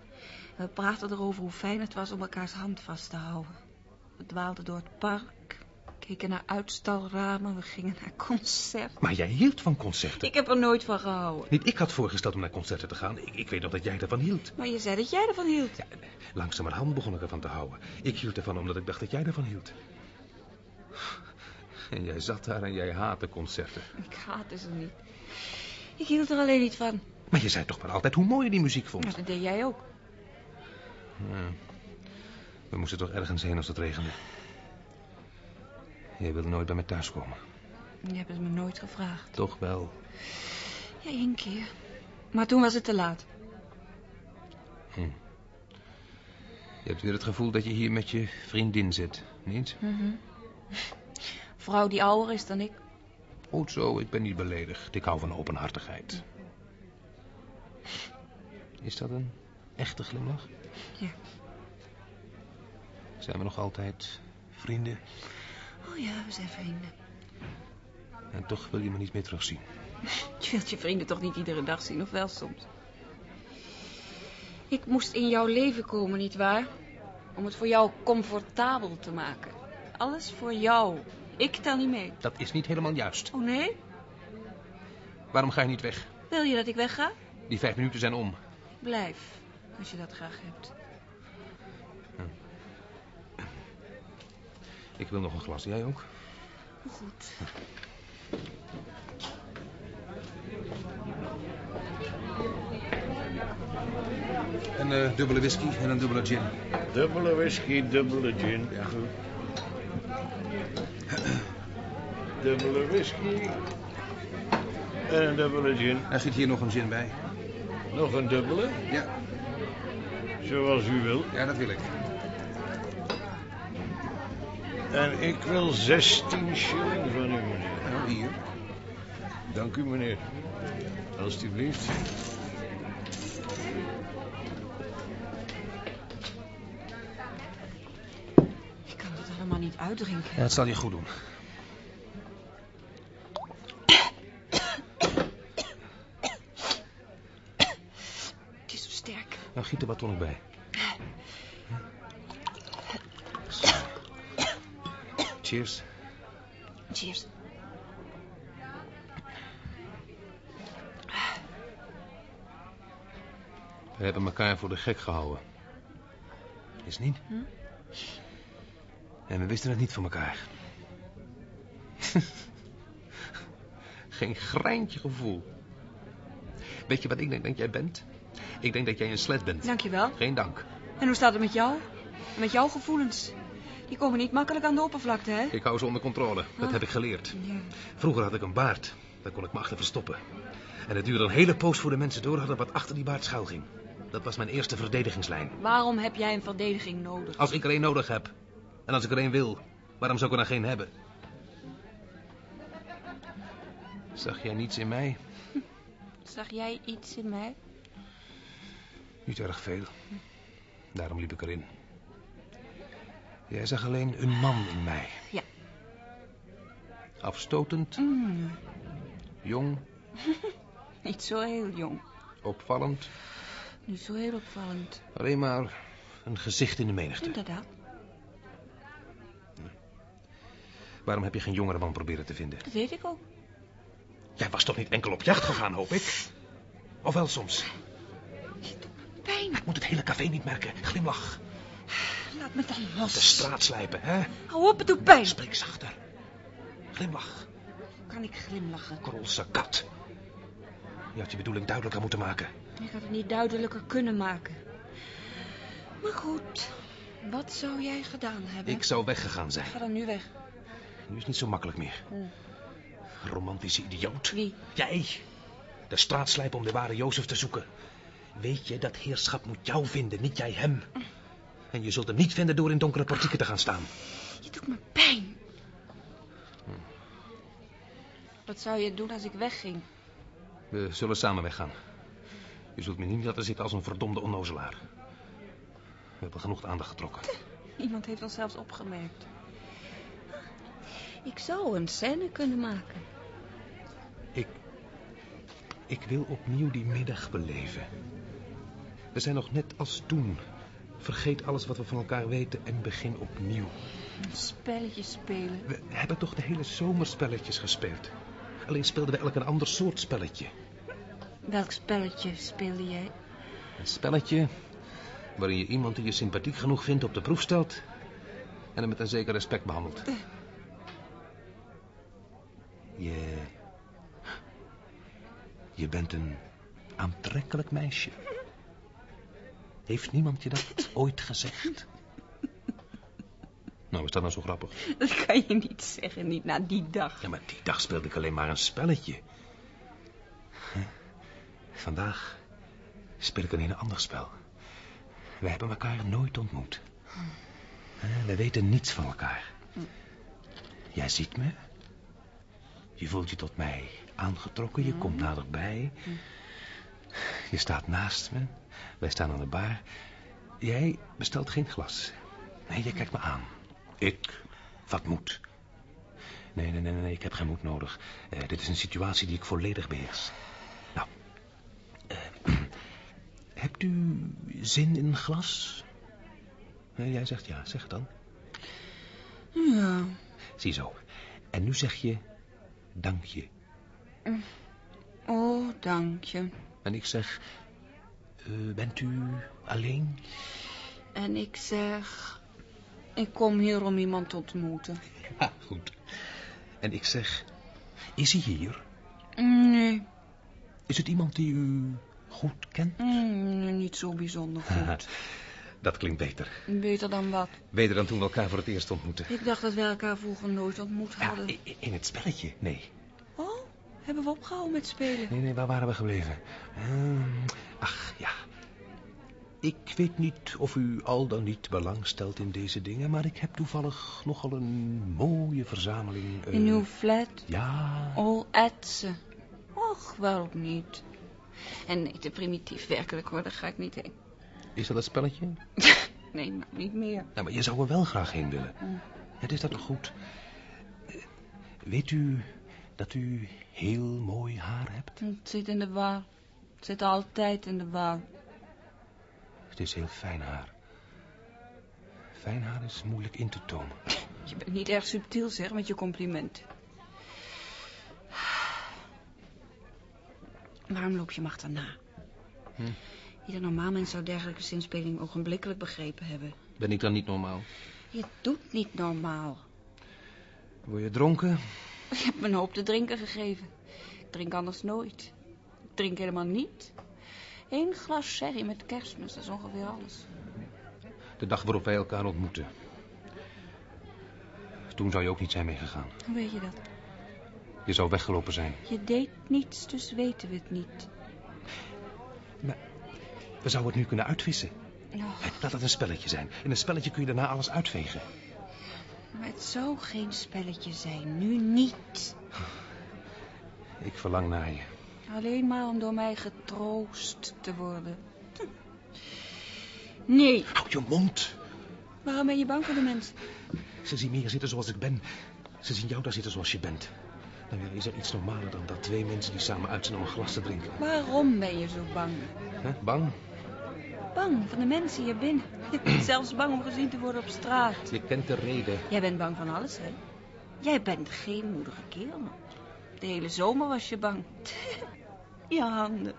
We praten erover hoe fijn het was om elkaars hand vast te houden. We dwaalden door het park, keken naar uitstalramen, we gingen naar concerten. Maar jij hield van concerten. Ik heb er nooit van gehouden. Niet ik had voorgesteld om naar concerten te gaan. Ik, ik weet nog dat jij ervan hield. Maar je zei dat jij ervan hield. Ja, langzamerhand begon ik ervan te houden. Ik hield ervan omdat ik dacht dat jij ervan hield. En jij zat daar en jij haatte concerten. Ik haatte ze niet. Ik hield er alleen niet van. Maar je zei toch maar altijd hoe mooi je die muziek vond. Dat deed jij ook. Ja. We moesten toch ergens heen als het regende. Jij wilde nooit bij me thuiskomen. Je hebt het me nooit gevraagd. Toch wel. Ja, één keer. Maar toen was het te laat. Hm. Je hebt weer het gevoel dat je hier met je vriendin zit, niet? Mm Vrouw die ouder is dan ik. Goed zo, ik ben niet beledigd. Ik hou van openhartigheid. Is dat een echte glimlach? Ja. Zijn we nog altijd vrienden? Oh ja, we zijn vrienden. En toch wil je me niet meer terugzien. Je wilt je vrienden toch niet iedere dag zien, of wel soms? Ik moest in jouw leven komen, nietwaar? Om het voor jou comfortabel te maken. Alles voor jou. Ik tel niet mee. Dat is niet helemaal juist. Oh nee? Waarom ga je niet weg? Wil je dat ik wegga? Die vijf minuten zijn om. Blijf, als je dat graag hebt. Ik wil nog een glas. Jij ook? Goed. Een uh, dubbele whisky en een dubbele gin. Dubbele whisky, dubbele gin. Ja. Goed. Dubbele whisky. En een dubbele gin. Er zit hier nog een gin bij. Nog een dubbele? Ja. Zoals u wil. Ja, dat wil ik. En ik wil 16 shilling van u, meneer. Nou, hier. Dank u, meneer. Alsjeblieft. Ik kan het allemaal niet uitdrinken. Ja, dat zal je goed doen. Het is zo sterk. Nou, giet er wat tonic bij. Cheers. Cheers. We hebben elkaar voor de gek gehouden. Is niet? Hm? En we wisten het niet van elkaar. Geen greintje gevoel. Weet je wat ik denk dat jij bent? Ik denk dat jij een slet bent. Dankjewel. Geen dank. En hoe staat het met jou? En met jouw gevoelens? Die komen niet makkelijk aan de oppervlakte, hè? Ik hou ze onder controle. Dat Ah. heb ik geleerd. Ja. Vroeger had ik een baard. Daar kon ik me achter verstoppen. En het duurde een hele poos voor de mensen door hadden wat achter die baard schuil ging. Dat was mijn eerste verdedigingslijn. Waarom heb jij een verdediging nodig? Als ik er één nodig heb. En als ik er één wil. Waarom zou ik er dan geen hebben? Zag jij niets in mij? Zag jij iets in mij? Niet erg veel. Daarom liep ik erin. Jij zag alleen een man in mij. Ja. Afstotend, Mm, jong, niet zo heel jong. opvallend. Niet zo heel opvallend. Alleen maar een gezicht in de menigte. Inderdaad. Waarom heb je geen jongere man proberen te vinden? Dat weet ik ook. Jij was toch niet enkel op jacht gegaan, hoop ik? Of wel soms? Pijn. Ik moet het hele café niet merken. Glimlach. Laat me dan los. De straat slijpen, hè? Hou op, het doet pijn. Spreek zachter. Glimlach. Kan ik glimlachen? Krolse kat. Je had je bedoeling duidelijker moeten maken. Ik had het niet duidelijker kunnen maken. Maar goed, wat zou jij gedaan hebben? Ik zou weggegaan zijn. Ga dan nu weg. Nu is het niet zo makkelijk meer. Romantische idioot. Wie? Jij. De straat slijpen om de ware Jozef te zoeken. Weet je, dat heerschap moet jou vinden, niet jij hem. En je zult hem niet vinden door in donkere portieken te gaan staan. Je doet me pijn. Wat zou je doen als ik wegging? We zullen samen weggaan. Je zult me niet laten zitten als een verdomde onnozelaar. We hebben genoeg aandacht getrokken. Iemand heeft ons zelfs opgemerkt. Ik zou een scène kunnen maken. Ik... Ik wil opnieuw die middag beleven. We zijn nog net als toen. Vergeet alles wat we van elkaar weten en begin opnieuw. Een spelletje spelen. We hebben toch de hele zomer spelletjes gespeeld. Alleen speelden we elk een ander soort spelletje. Welk spelletje speelde jij? Een spelletje waarin je iemand die je sympathiek genoeg vindt op de proef stelt... en hem met een zeker respect behandelt. Je... Je bent een aantrekkelijk meisje. Heeft niemand je dat ooit gezegd? Nou, is dat nou zo grappig? Dat kan je niet zeggen, niet na die dag. Ja, maar die dag speelde ik alleen maar een spelletje. Vandaag speel ik een heel ander spel. We hebben elkaar nooit ontmoet. We weten niets van elkaar. Jij ziet me. Je voelt je tot mij aangetrokken. Je komt naderbij. Je staat naast me. Wij staan aan de bar. Jij bestelt geen glas. Nee, jij kijkt me aan. Ik vat moed. Nee, nee, nee, nee, ik heb geen moed nodig. Eh, dit is een situatie die ik volledig beheers. Nou, eh, hebt u zin in een glas? Nee, jij zegt ja, zeg het dan. Ja. Ziezo. En nu zeg je dank je. Oh, dank je. En ik zeg, eh, bent u alleen? En ik zeg... Ik kom hier om iemand te ontmoeten. Ja, goed. En ik zeg, is hij hier? Nee, Is het iemand die u goed kent? mm, niet zo bijzonder goed. Dat klinkt beter. Beter dan wat. Beter dan toen we elkaar voor het eerst ontmoetten. Ik dacht dat we elkaar vroeger nooit ontmoet hadden. I- In het spelletje? Nee. Hebben we opgehouden met spelen? Nee, nee, waar waren we gebleven? Ehm, ach, ja. Ik weet niet of u al dan niet belang stelt in deze dingen... maar ik heb toevallig nogal een mooie verzameling... eh, In uw flat? Ja, Oh, etsen. Och, waarom niet? En nee, te primitief werkelijk hoor, daar ga ik niet heen. is dat het spelletje? Nee, maar niet meer. Nou, maar je zou er wel graag heen willen. Het is dat toch goed? Eh, Weet u dat u heel mooi haar hebt? Het zit in de war. Het zit altijd in de war. Het is heel fijn haar. Fijn haar is moeilijk in te tonen. Je bent niet erg subtiel zeg, met je compliment. Waarom loop je me achterna? Hm. Ieder normaal mens zou dergelijke zinspeling ogenblikkelijk begrepen hebben. Ben ik dan niet normaal? Je doet niet normaal. Word je dronken? Je hebt me een hoop te drinken gegeven. Ik drink anders nooit. Ik drink helemaal niet. Eén glas sherry met kerstmis, dat is ongeveer alles. De dag waarop wij elkaar ontmoeten. Toen zou je ook niet zijn meegegaan. Hoe weet je dat? Je zou weggelopen zijn. Je deed niets, dus weten we het niet. We zouden het nu kunnen uitvissen. Oh, Laat het een spelletje zijn. In een spelletje kun je daarna alles uitvegen. Maar het zou geen spelletje zijn, nu niet. Ik verlang naar je. Alleen maar om door mij getroost te worden. Hm. Nee, Houd je mond. waarom ben je bang voor de mensen? Ze zien me hier zitten zoals ik ben. Ze zien jou daar zitten zoals je bent. Nou ja, is er iets normaler dan dat twee mensen die samen uit zijn om een glas te drinken? Waarom ben je zo bang? Bang? Bang van de mensen hier binnen. Je bent zelfs bang om gezien te worden op straat. Je kent de reden. Jij bent bang van alles, hè? Jij bent geen moedige kerel. De hele zomer was je bang. Je handen.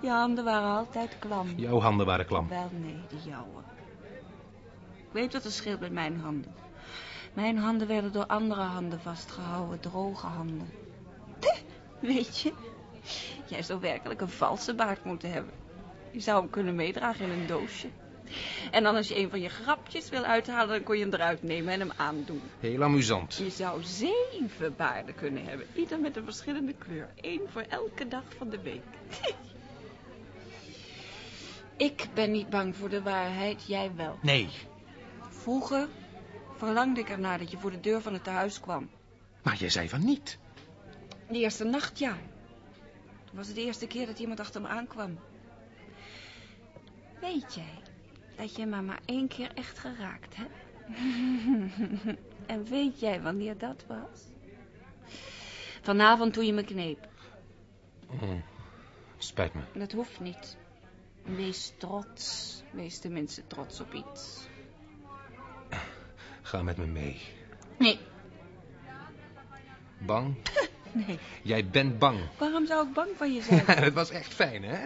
Je handen waren altijd klam. Jouw handen waren klam. Wel, nee, de jouwe. Ik weet wat er scheelt met mijn handen. Mijn handen werden door andere handen vastgehouden, droge handen. Weet je, jij zou werkelijk een valse baard moeten hebben. Je zou hem kunnen meedragen in een doosje. En dan als je een van je grapjes wil uithalen, dan kon je hem eruit nemen en hem aandoen. Heel amusant. Je zou zeven baarden kunnen hebben, ieder met een verschillende kleur. Eén voor elke dag van de week. Ik ben niet bang voor de waarheid, jij wel. Nee. Vroeger verlangde ik ernaar dat je voor de deur van het tehuis kwam. Maar jij zei van niet. De eerste nacht, ja. Toen was het de eerste keer dat iemand achter me aankwam. Weet jij dat je me maar één keer echt geraakt hebt? en weet jij wanneer dat was? Vanavond toen je me kneep. Oh, spijt me. Dat hoeft niet. Wees trots. Wees tenminste trots op iets. Ga met me mee. Nee. Bang? Nee. Jij bent bang. Waarom zou ik bang van je zijn? het was echt fijn, hè?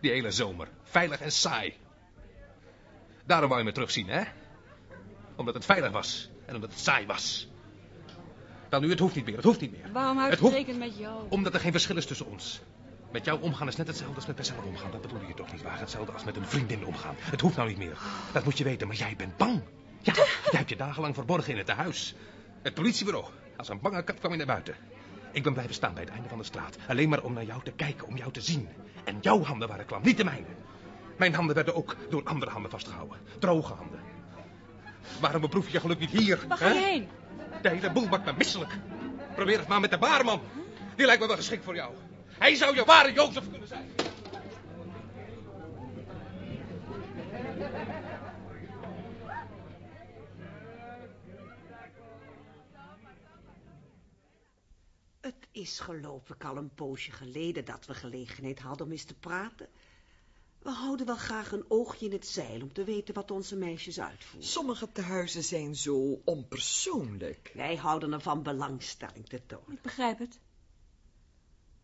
Die hele zomer. Veilig en saai. Daarom wou je me terugzien, hè? Omdat het veilig was. En omdat het saai was. Dan nu, het hoeft niet meer. Het hoeft niet meer. Waarom Het hoeft- uitgerekend met jou? Omdat er geen verschil is tussen ons. Met jou omgaan is net hetzelfde als met mezelf omgaan. Dat bedoel je toch niet waar? Hetzelfde als met een vriendin omgaan. Het hoeft nou niet meer. Dat moet je weten, maar jij bent bang. Ja, jij hebt je dagenlang verborgen in het tehuis. Het politiebureau. Als een bange kat kwam je naar buiten. Ik ben blijven staan bij het einde van de straat. Alleen maar om naar jou te kijken, om jou te zien. En jouw handen waren klam, niet de mijne. Mijn handen werden ook door andere handen vastgehouden. Droge handen. Waarom beproef je je geluk niet hier? Waar ga je hè? heen? De hele boel maakt me misselijk. Probeer het maar met de baarman. Die lijkt me wel geschikt voor jou. Hij zou je ware Jozef kunnen zijn. Is geloof ik al een poosje geleden dat we gelegenheid hadden om eens te praten. We houden wel graag een oogje in het zeil om te weten wat onze meisjes uitvoeren. Sommige tehuizen zijn zo onpersoonlijk. Wij houden ervan belangstelling te tonen. Ik begrijp het.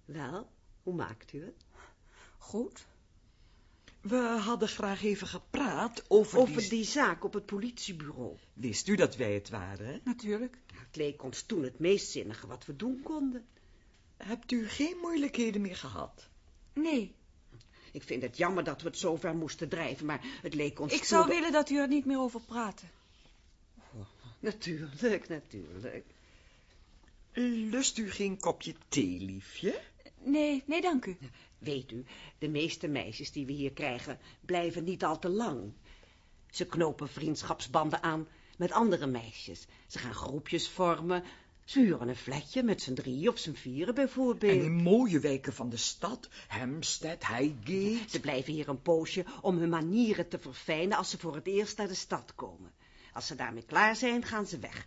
Wel, hoe maakt u het? Goed. We hadden graag even gepraat over, Over die... die zaak op het politiebureau. Wist u dat wij het waren? Natuurlijk. Het leek ons toen het meest zinnige wat we doen konden. Hebt u geen moeilijkheden meer gehad? Nee. Ik vind het jammer dat we het zo ver moesten drijven, maar het leek ons Ik toen zou willen dat u er niet meer over praatte. Natuurlijk, natuurlijk. Lust u geen kopje thee, liefje? Nee, nee, dank u. Weet u, de meeste meisjes die we hier krijgen, blijven niet al te lang. Ze knopen vriendschapsbanden aan met andere meisjes. Ze gaan groepjes vormen. Ze huren een flatje met z'n drie of z'n vieren bijvoorbeeld. En in mooie wijken van de stad, Hampstead, Highgate... Ze blijven hier een poosje om hun manieren te verfijnen als ze voor het eerst naar de stad komen. Als ze daarmee klaar zijn, gaan ze weg.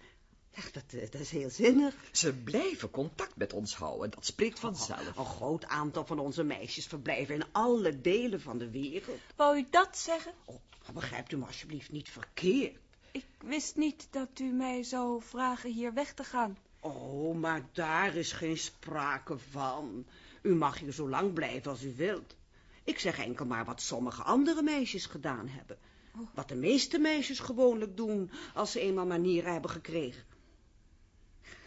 Ach, dat, eh, dat is heel zinnig. Ze blijven contact met ons houden, dat spreekt vanzelf. Een groot aantal van onze meisjes verblijven in alle delen van de wereld. Wou u dat zeggen? Oh, begrijpt u me alsjeblieft niet verkeerd. Ik wist niet dat u mij zou vragen hier weg te gaan. Oh, maar daar is geen sprake van. U mag hier zo lang blijven als u wilt. Ik zeg enkel maar wat sommige andere meisjes gedaan hebben. Wat de meeste meisjes gewoonlijk doen als ze eenmaal manieren hebben gekregen.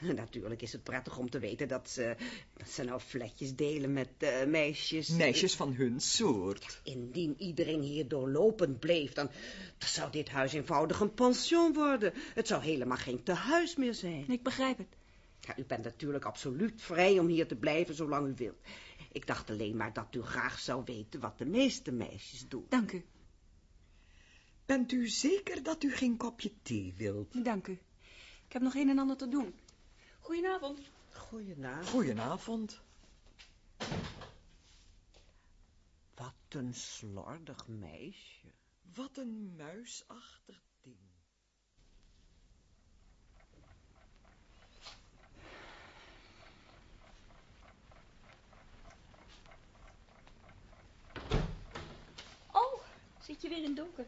Natuurlijk is het prettig om te weten dat ze, dat ze nou fletjes delen met eh, meisjes. Meisjes van hun soort. Indien iedereen hier doorlopend bleef, dan, dan zou dit huis eenvoudig een pension worden. Het zou helemaal geen tehuis meer zijn. Ik begrijp het. Ja, u bent natuurlijk absoluut vrij om hier te blijven zolang u wilt. Ik dacht alleen maar dat u graag zou weten wat de meeste meisjes doen. Dank u. Bent u zeker dat u geen kopje thee wilt? Dank u. Ik heb nog een en ander te doen. Goedenavond. Goedenavond. Goedenavond. Wat een slordig meisje. Wat een muisachtig ding. Oh, zit je weer in donker?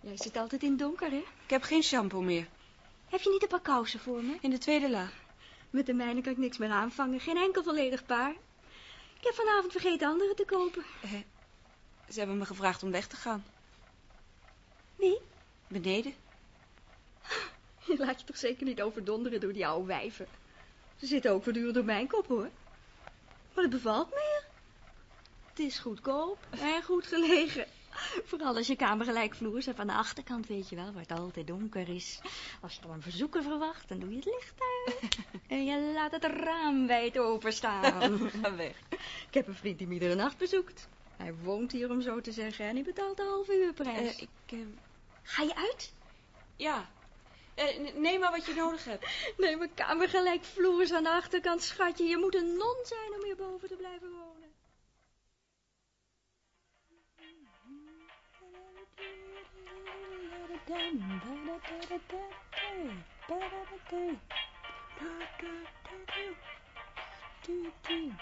Jij zit altijd in donker, hè? Ik heb geen shampoo meer. Heb je niet een paar kousen voor me? In de tweede la. Met de mijne kan ik niks meer aanvangen. Geen enkel volledig paar. Ik heb vanavond vergeten andere te kopen. Eh, ze hebben me gevraagd om weg te gaan. Wie? Beneden. Je laat je toch zeker niet overdonderen door die oude wijven. Ze zitten ook voortdurend door mijn kop, hoor. Maar het bevalt me. Het is goedkoop en goed gelegen. Vooral als je kamer gelijkvloers hebt aan de achterkant, weet je wel, waar het altijd donker is. Als je dan een verzoeker verwacht, dan doe je het licht uit. En je laat het raam wijd openstaan. Ga weg. Ik heb een vriend die me iedere nacht bezoekt. Hij woont hier, om zo te zeggen, en hij betaalt de halve uurprijs. Eh, ik, eh, Ga je uit? ja. Eh, neem maar wat je nodig hebt. Nee, mijn kamer gelijkvloers aan de achterkant, schatje. Je moet een non zijn om hierboven te blijven wonen. テンバラテレテテバラテレラカテレキーキー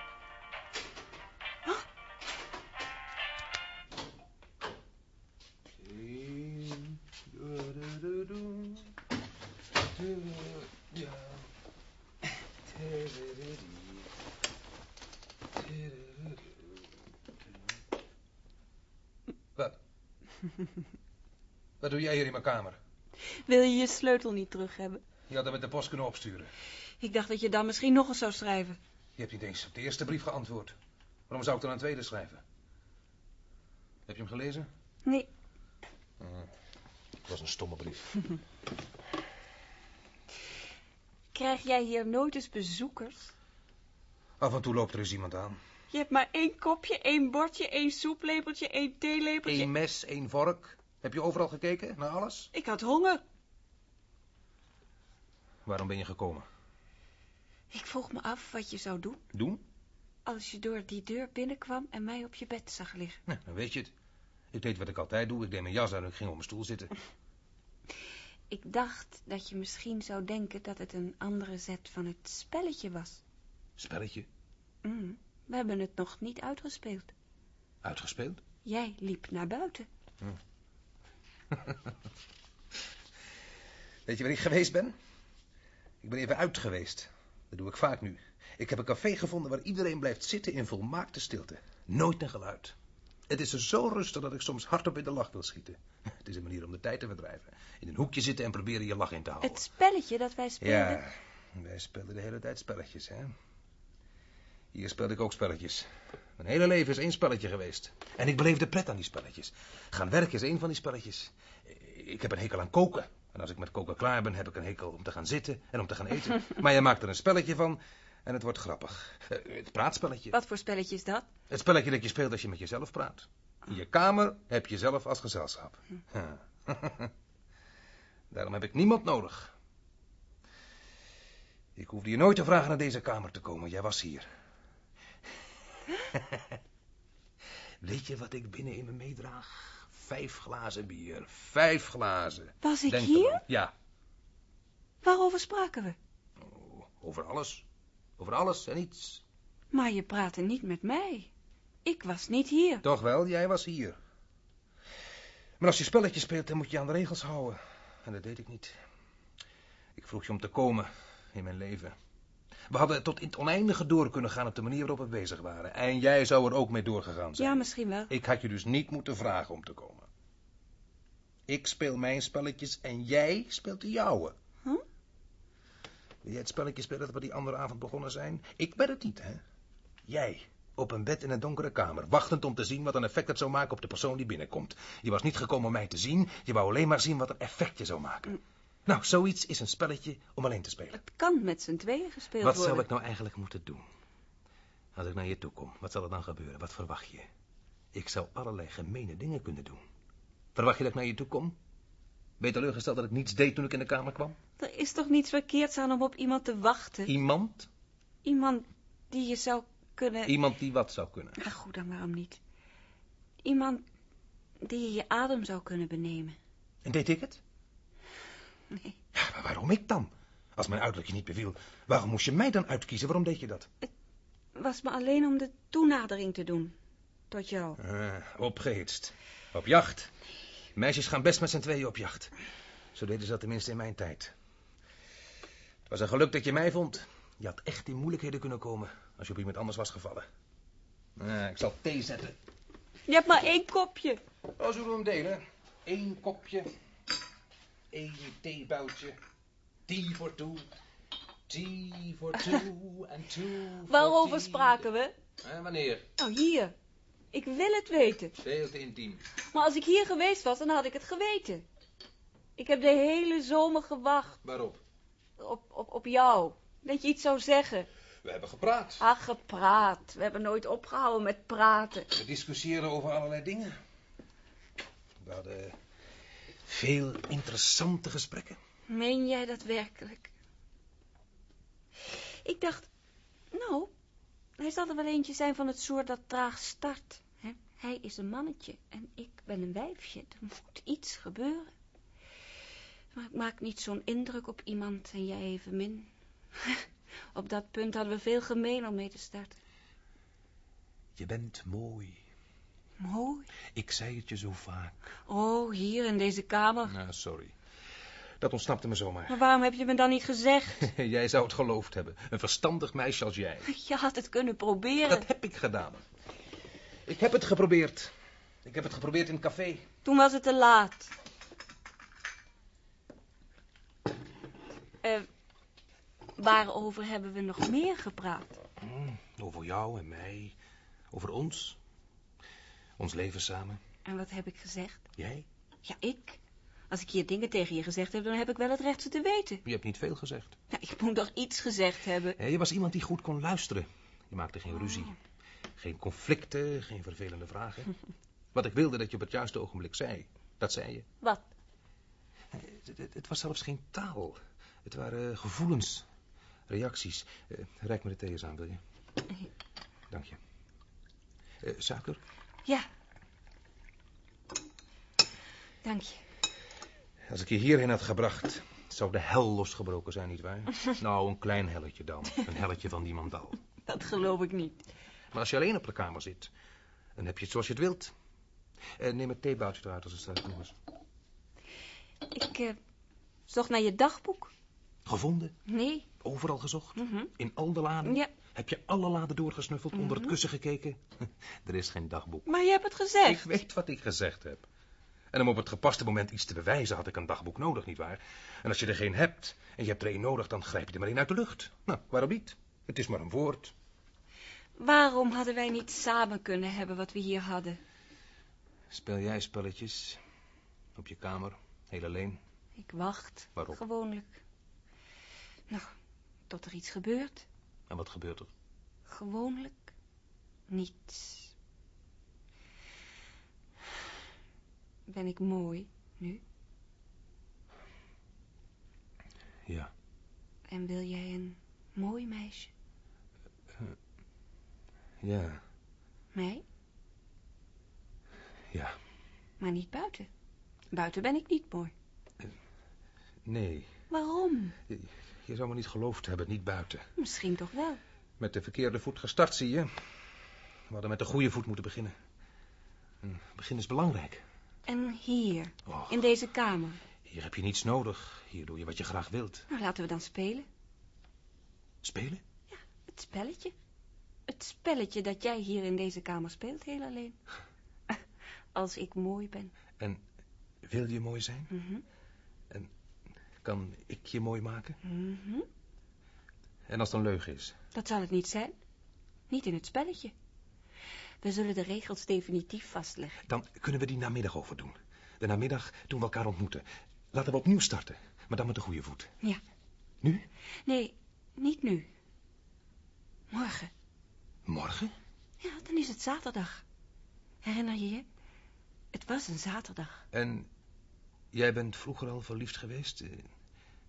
あ。テンバラルルンルルジャテレレリテレレレバッ Wat doe jij hier in mijn kamer? Wil je je sleutel niet terug hebben? Je had hem met de post kunnen opsturen. Ik dacht dat je dan misschien nog eens zou schrijven. Je hebt niet eens op de eerste brief geantwoord. Waarom zou ik dan een tweede schrijven? Heb je hem gelezen? Nee. Het was een stomme brief. Krijg jij hier nooit eens bezoekers? Af en toe loopt er eens iemand aan. Je hebt maar één kopje, één bordje, één soeplepeltje, één theelepeltje. Eén mes, één vork. Heb je overal gekeken? Naar alles? Ik had honger. Waarom ben je gekomen? Ik vroeg me af wat je zou doen Doen? als je door die deur binnenkwam en mij op je bed zag liggen. Nou, dan weet je het. Ik deed wat ik altijd doe. Ik deed mijn jas aan en ik ging op mijn stoel zitten. Ik dacht dat je misschien zou denken dat het een andere zet van het spelletje was. Spelletje. Mm, we hebben het nog niet uitgespeeld. Uitgespeeld? Jij liep naar buiten. Weet je waar ik geweest ben? Ik ben even uit geweest. Dat doe ik vaak nu. Ik heb een café gevonden waar iedereen blijft zitten in volmaakte stilte. Nooit een geluid. Het is er zo rustig dat ik soms hardop in de lach wil schieten. Het is een manier om de tijd te verdrijven. In een hoekje zitten en proberen je lach in te houden. Het spelletje dat wij speelden. Ja, wij speelden de hele tijd spelletjes, hè. Hier speelde ik ook spelletjes. Mijn hele leven is één spelletje geweest. En ik beleefde pret aan die spelletjes. Gaan werken is één van die spelletjes. Ik heb een hekel aan koken. En als ik met koken klaar ben, heb ik een hekel om te gaan zitten en om te gaan eten. maar je maakt er een spelletje van en het wordt grappig. Eh, Het praatspelletje. Wat voor spelletje is dat? Het spelletje dat je speelt als je met jezelf praat. In je kamer heb je zelf als gezelschap. Ja. Daarom heb ik niemand nodig. Ik hoefde je nooit te vragen naar deze kamer te komen. Jij was hier. Weet je wat ik binnen in me meedraag? Vijf glazen bier. Vijf glazen. Was ik Denk hier? Ja, Waarover spraken we? over alles. Over alles en niets. Maar je praatte niet met mij. Ik was niet hier. Toch wel, jij was hier. Maar als je spelletje speelt, dan moet je aan de regels houden. En dat deed ik niet. Ik vroeg je om te komen in mijn leven. We hadden tot in het oneindige door kunnen gaan op de manier waarop we bezig waren. En jij zou er ook mee doorgegaan zijn. Ja, misschien wel. Ik had je dus niet moeten vragen om te komen. Ik speel mijn spelletjes en jij speelt de jouwe. Huh? Wil jij het spelletje spelen dat we die andere avond begonnen zijn? Ik ben het niet, hè? Jij, op een bed in een donkere kamer, wachtend om te zien wat een effect het zou maken op de persoon die binnenkomt. Je was niet gekomen om mij te zien, je wou alleen maar zien wat een effect je zou maken. Nou, zoiets is een spelletje om alleen te spelen. Het kan met z'n tweeën gespeeld Wat worden. zou ik nou eigenlijk moeten doen? Als ik naar je toe kom, wat zal er dan gebeuren? Wat verwacht je? Ik zou allerlei gemene dingen kunnen doen. Verwacht je dat ik naar je toe kom? Ben je teleurgesteld dat ik niets deed toen ik in de kamer kwam? Er is toch niets verkeerds aan om op iemand te wachten? Iemand? Iemand die je zou kunnen... Iemand die wat zou kunnen. Ach, goed, dan waarom niet? Iemand die je je adem zou kunnen benemen. En deed ik het? Nee. Ja, maar waarom ik dan? Als mijn uiterlijk je niet beviel, waarom moest je mij dan uitkiezen? Waarom deed je dat? Was me alleen om de toenadering te doen. Tot jou. Ah, opgehitst. Op jacht. Meisjes gaan best met z'n tweeën op jacht. Zo deden ze dat tenminste in mijn tijd. Het was een geluk dat je mij vond. Je had echt in moeilijkheden kunnen komen als je op iemand anders was gevallen. Ah, ik zal thee zetten. Je hebt maar één kopje. Oh, zullen we hem delen? Eén kopje. Eén theebuiltje. Tea for two. Tea for two and two for Waarover spraken we? Wanneer? Oh, hier. Ik wil het weten. Veel te intiem. Maar als ik hier geweest was, dan had ik het geweten. Ik heb de hele zomer gewacht Waarop? op, op, op jou. Dat je iets zou zeggen. We hebben gepraat. Ach, gepraat. We hebben nooit opgehouden met praten. We discussiëren over allerlei dingen. We hadden veel interessante gesprekken. Meen jij dat werkelijk? Ik dacht, nou, hij zal er wel eentje zijn van het soort dat traag start. Hè? Hij is een mannetje en ik ben een wijfje. Er moet iets gebeuren. Maar ik maak niet zo'n indruk op iemand en jij evenmin. Op dat punt hadden we veel gemeen om mee te starten. Je bent mooi. Mooi. Ik zei het je zo vaak. Oh, hier in deze kamer. Nou, sorry. Dat ontsnapte me zomaar. Maar waarom heb je me dan niet gezegd? jij zou het geloofd hebben. Een verstandig meisje als jij. Je had het kunnen proberen. Dat heb ik gedaan. Ik heb het geprobeerd. Ik heb het geprobeerd in het café. Toen was het te laat. Eh, waarover hebben we nog meer gepraat? Hmm, over jou en mij. Over ons. Ons leven samen. En wat heb ik gezegd? Jij? Ja, ik. Als ik hier dingen tegen je gezegd heb, dan heb ik wel het recht ze te weten. Je hebt niet veel gezegd. Ja, ik moet toch iets gezegd hebben. Ja, je was iemand die goed kon luisteren. Je maakte geen ruzie. Geen conflicten, geen vervelende vragen. Wat ik wilde dat je op het juiste ogenblik zei. Dat zei je. Wat? Het, het- het was zelfs geen taal. Het waren gevoelens. Reacties. Eh, Rijk me de thee eens aan, wil je? Dank je. Suiker? Ja. Dank je. Als ik je hierheen had gebracht, zou de hel losgebroken zijn, nietwaar? nou, een klein helletje dan. Een helletje van die mandal. Dat geloof ik niet. Maar als je alleen op de kamer zit, dan heb je het zoals je het wilt. Eh, neem het theeboutje eruit als het straks genoeg is. Ik eh, zocht naar je dagboek. Gevonden? Nee. Overal gezocht? Mhm. In al de laden? Ja. Heb je alle laden doorgesnuffeld, onder het Mhm. kussen gekeken? er is geen dagboek. Maar je hebt het gezegd. Ik weet wat ik gezegd heb. En om op het gepaste moment iets te bewijzen had ik een dagboek nodig, nietwaar? En als je er geen hebt en je hebt er een nodig, dan grijp je er maar in uit de lucht. Nou, waarom niet? Het is maar een woord. Waarom hadden wij niet samen kunnen hebben wat we hier hadden? Speel jij spelletjes? Op je kamer, heel alleen? Ik wacht. Waarop? Gewoonlijk. Nou, tot er iets gebeurt. En wat gebeurt er? Gewoonlijk niets. Ben ik mooi nu? Ja. En wil jij een mooi meisje? Ja. Mij? Ja. Maar niet buiten. Buiten ben ik niet mooi. Nee. Waarom? Je, zou me niet geloofd hebben, niet buiten. Misschien toch wel. Met de verkeerde voet gestart, zie je. We hadden met de goede voet moeten beginnen. Een begin is belangrijk. En hier, in deze kamer. Hier heb je niets nodig. Hier doe je wat je graag wilt. Nou, laten we dan spelen. Spelen? Het spelletje. Het spelletje dat jij hier in deze kamer speelt, heel alleen. Als ik mooi ben. En wil je mooi zijn? Mhm. Kan ik je mooi maken? Mhm. En als het een leugen is? Dat zal het niet zijn. Niet in het spelletje. We zullen de regels definitief vastleggen. Dan kunnen we die namiddag overdoen. De namiddag toen we elkaar ontmoeten. Laten we opnieuw starten. Maar dan met de goede voet. Ja. Nu? Nee, niet nu. Morgen. Morgen? Ja, dan is het zaterdag. Herinner je je? Het was een zaterdag. En jij bent vroeger al verliefd geweest? eh,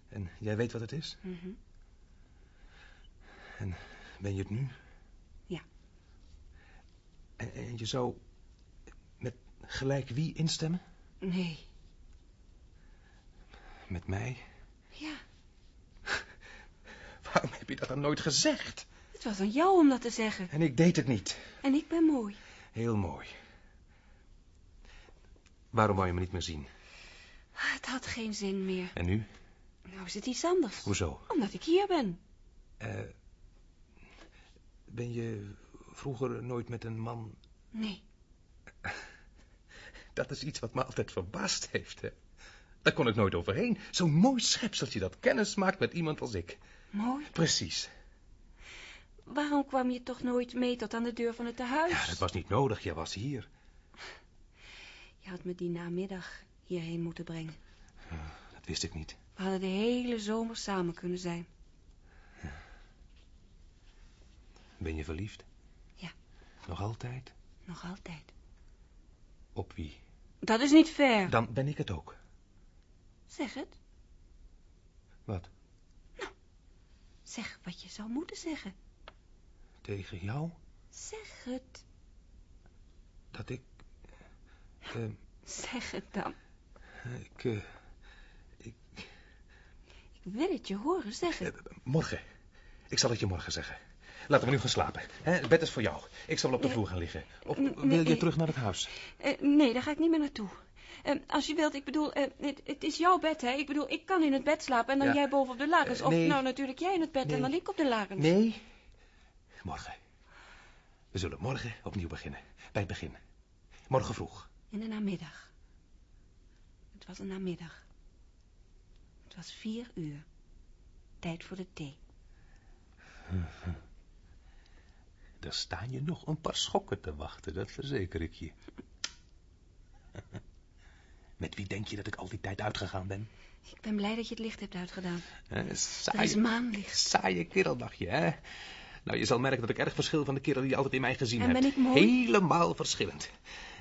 En jij weet wat het is? Mhm. En ben je het nu? Ja. En, en je zou met gelijk wie instemmen? Nee. Met mij? Ja, Waarom heb je dat dan nooit gezegd? het was aan jou om dat te zeggen. En ik deed het niet. En ik ben mooi. Heel mooi. Waarom wou je me niet meer zien? Het had geen zin meer. En nu? Nou is het iets anders. Hoezo? Omdat ik hier ben. Eh, ben je vroeger nooit met een man... Nee. Dat is iets wat me altijd verbaasd heeft, hè? Daar kon ik nooit overheen. Zo'n mooi schepseltje dat kennis maakt met iemand als ik. Mooi. Precies. Waarom kwam je toch nooit mee tot aan de deur van het tehuis? Ja, dat was niet nodig. Jij was hier. Je had me die namiddag hierheen moeten brengen. Dat wist ik niet. We hadden de hele zomer samen kunnen zijn. Ben je verliefd? Ja. Nog altijd? Nog altijd. Op wie? Dat is niet fair. Dan ben ik het ook. Zeg het. Wat? Zeg wat je zou moeten zeggen. Tegen jou? Zeg het. Dat ik... eh, Zeg het dan. Ik... eh, Ik wil het je horen zeggen. morgen. Ik zal het je morgen zeggen. Laten we nu gaan slapen. Hè? Het bed is voor jou. Ik zal wel op de vloer gaan liggen. Of Nee, wil je terug naar het huis? Eh, nee, daar ga ik niet meer naartoe. Eh, als je wilt, ik bedoel, eh, het, het is jouw bed, hè? Ik bedoel, ik kan in het bed slapen en dan Ja. jij boven op de lakens. Eh, of nee. nou natuurlijk jij in het bed Nee. en dan ik op de lakens. Nee. Morgen. We zullen morgen opnieuw beginnen. Bij het begin. Morgen vroeg. In de namiddag. Het was een namiddag. Het was vier uur. Tijd voor de thee. Er staan je nog een paar schokken te wachten, dat verzeker ik je. Met wie denk je dat ik al die tijd uitgegaan ben? Ik ben blij dat je het licht hebt uitgedaan. Hè, Er saaie, is maanlicht. saaie kerel, dacht je, hè? Nou, je zal merken dat ik erg verschil van de kerel die je altijd in mij gezien En hebt. ben ik mooi? Helemaal verschillend.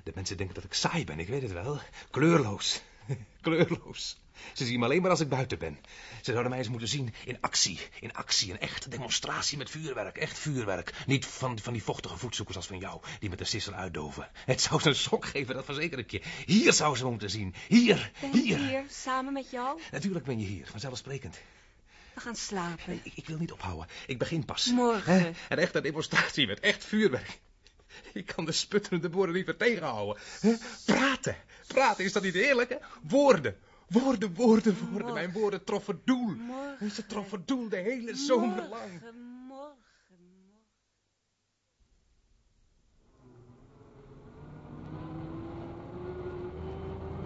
De mensen denken dat ik saai ben, ik weet het wel. Kleurloos. Kleurloos. Ze zien me alleen maar als ik buiten ben. Ze zouden mij eens moeten zien in actie. In actie, een echte demonstratie met vuurwerk. Echt vuurwerk. Niet van, van die vochtige voetzoekers als van jou, die met de sissel uitdoven. Het zou ze een schok geven, dat verzeker ik je. Hier zou ze moeten zien. Hier, Ben hier. hier, samen met jou? Natuurlijk ben je hier, vanzelfsprekend. We gaan slapen. Ik, ik wil niet ophouden. Ik begin pas. Morgen. Een echte demonstratie met echt vuurwerk. Ik kan de sputterende woorden niet meer tegenhouden. Praten. Praten, is dat niet heerlijk, hè? Woorden. Woorden, woorden, woorden. Mijn woorden troffen doel. Ze troffen doel de hele zomer lang. Morgen, morgen.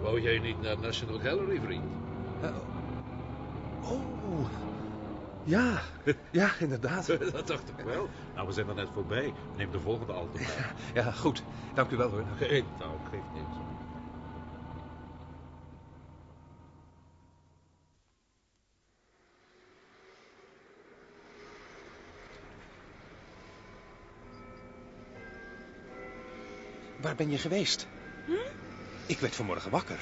Wou jij niet naar National Gallery, vriend? Oh. Ja, ja, inderdaad. dat dacht ik wel. Nou, we zijn er net voorbij. Neem de volgende auto bij. Ja, goed. Dank u wel, hoor. Geen nou, geeft niks. Waar ben je geweest? Ik werd vanmorgen wakker.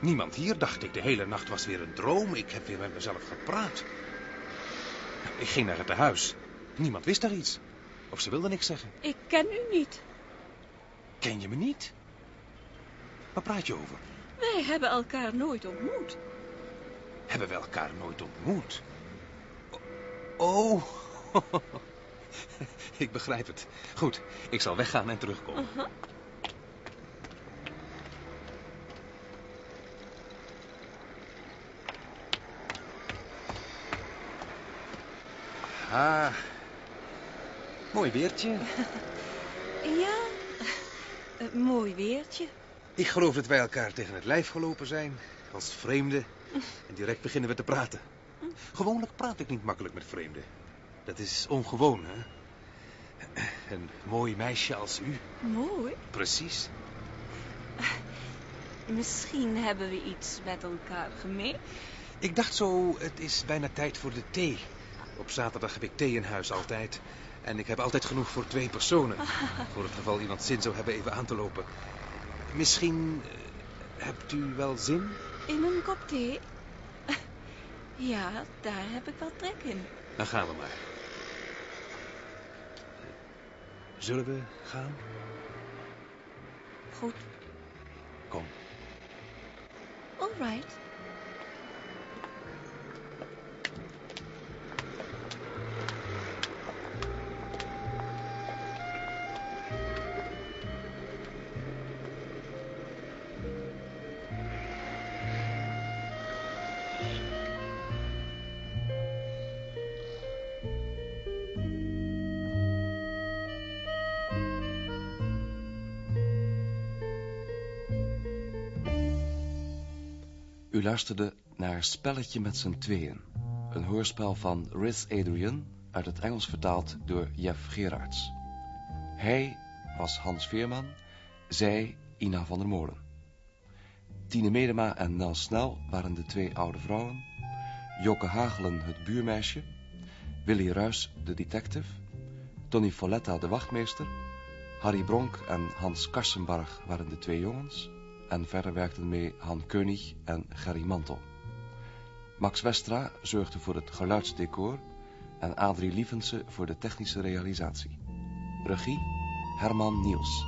Niemand hier, dacht ik. De hele nacht was weer een droom. Ik heb weer met mezelf gepraat. Ik ging naar het tehuis. Niemand wist daar iets. Of ze wilde niks zeggen. Ik ken u niet. Ken je me niet? Waar praat je over? Wij hebben elkaar nooit ontmoet. Hebben we elkaar nooit ontmoet? Oh. ik begrijp het. Goed, ik zal weggaan en terugkomen. Ah. Mooi weertje. Ja, eh, mooi weertje. Ik geloof dat wij elkaar tegen het lijf gelopen zijn. Als vreemden. En direct beginnen we te praten. Gewoonlijk praat ik niet makkelijk met vreemden. Dat is ongewoon, hè? Een mooi meisje als u. Mooi. Precies. Misschien hebben we iets met elkaar gemeen. Ik dacht zo, het is bijna tijd voor de thee. Op zaterdag heb ik thee in huis altijd. En ik heb altijd genoeg voor twee personen. Voor het geval iemand zin zou hebben even aan te lopen. Misschien eh, hebt u wel zin? In een kop thee? Ja, daar heb ik wel trek in. Dan gaan we maar. Zullen we gaan? Goed. Kom. All right. U luisterde naar Spelletje met z'n tweeën. Een hoorspel van Riz Adrian uit het Engels vertaald door Jeff Gerards. Hij was Hans Veerman, zij Ina van der Molen. Tine Medema en Nel Snel waren de twee oude vrouwen. Joke Hagelen het buurmeisje. Willy Ruys de detective. Tony Folletta de wachtmeester. Harry Bronk en Hans Karsenbarg waren de twee jongens. En verder werkten mee Han König en Gerry Mantel. Max Westra zorgde voor het geluidsdecor en Adrie Lievense voor de technische realisatie. Regie Herman Niels.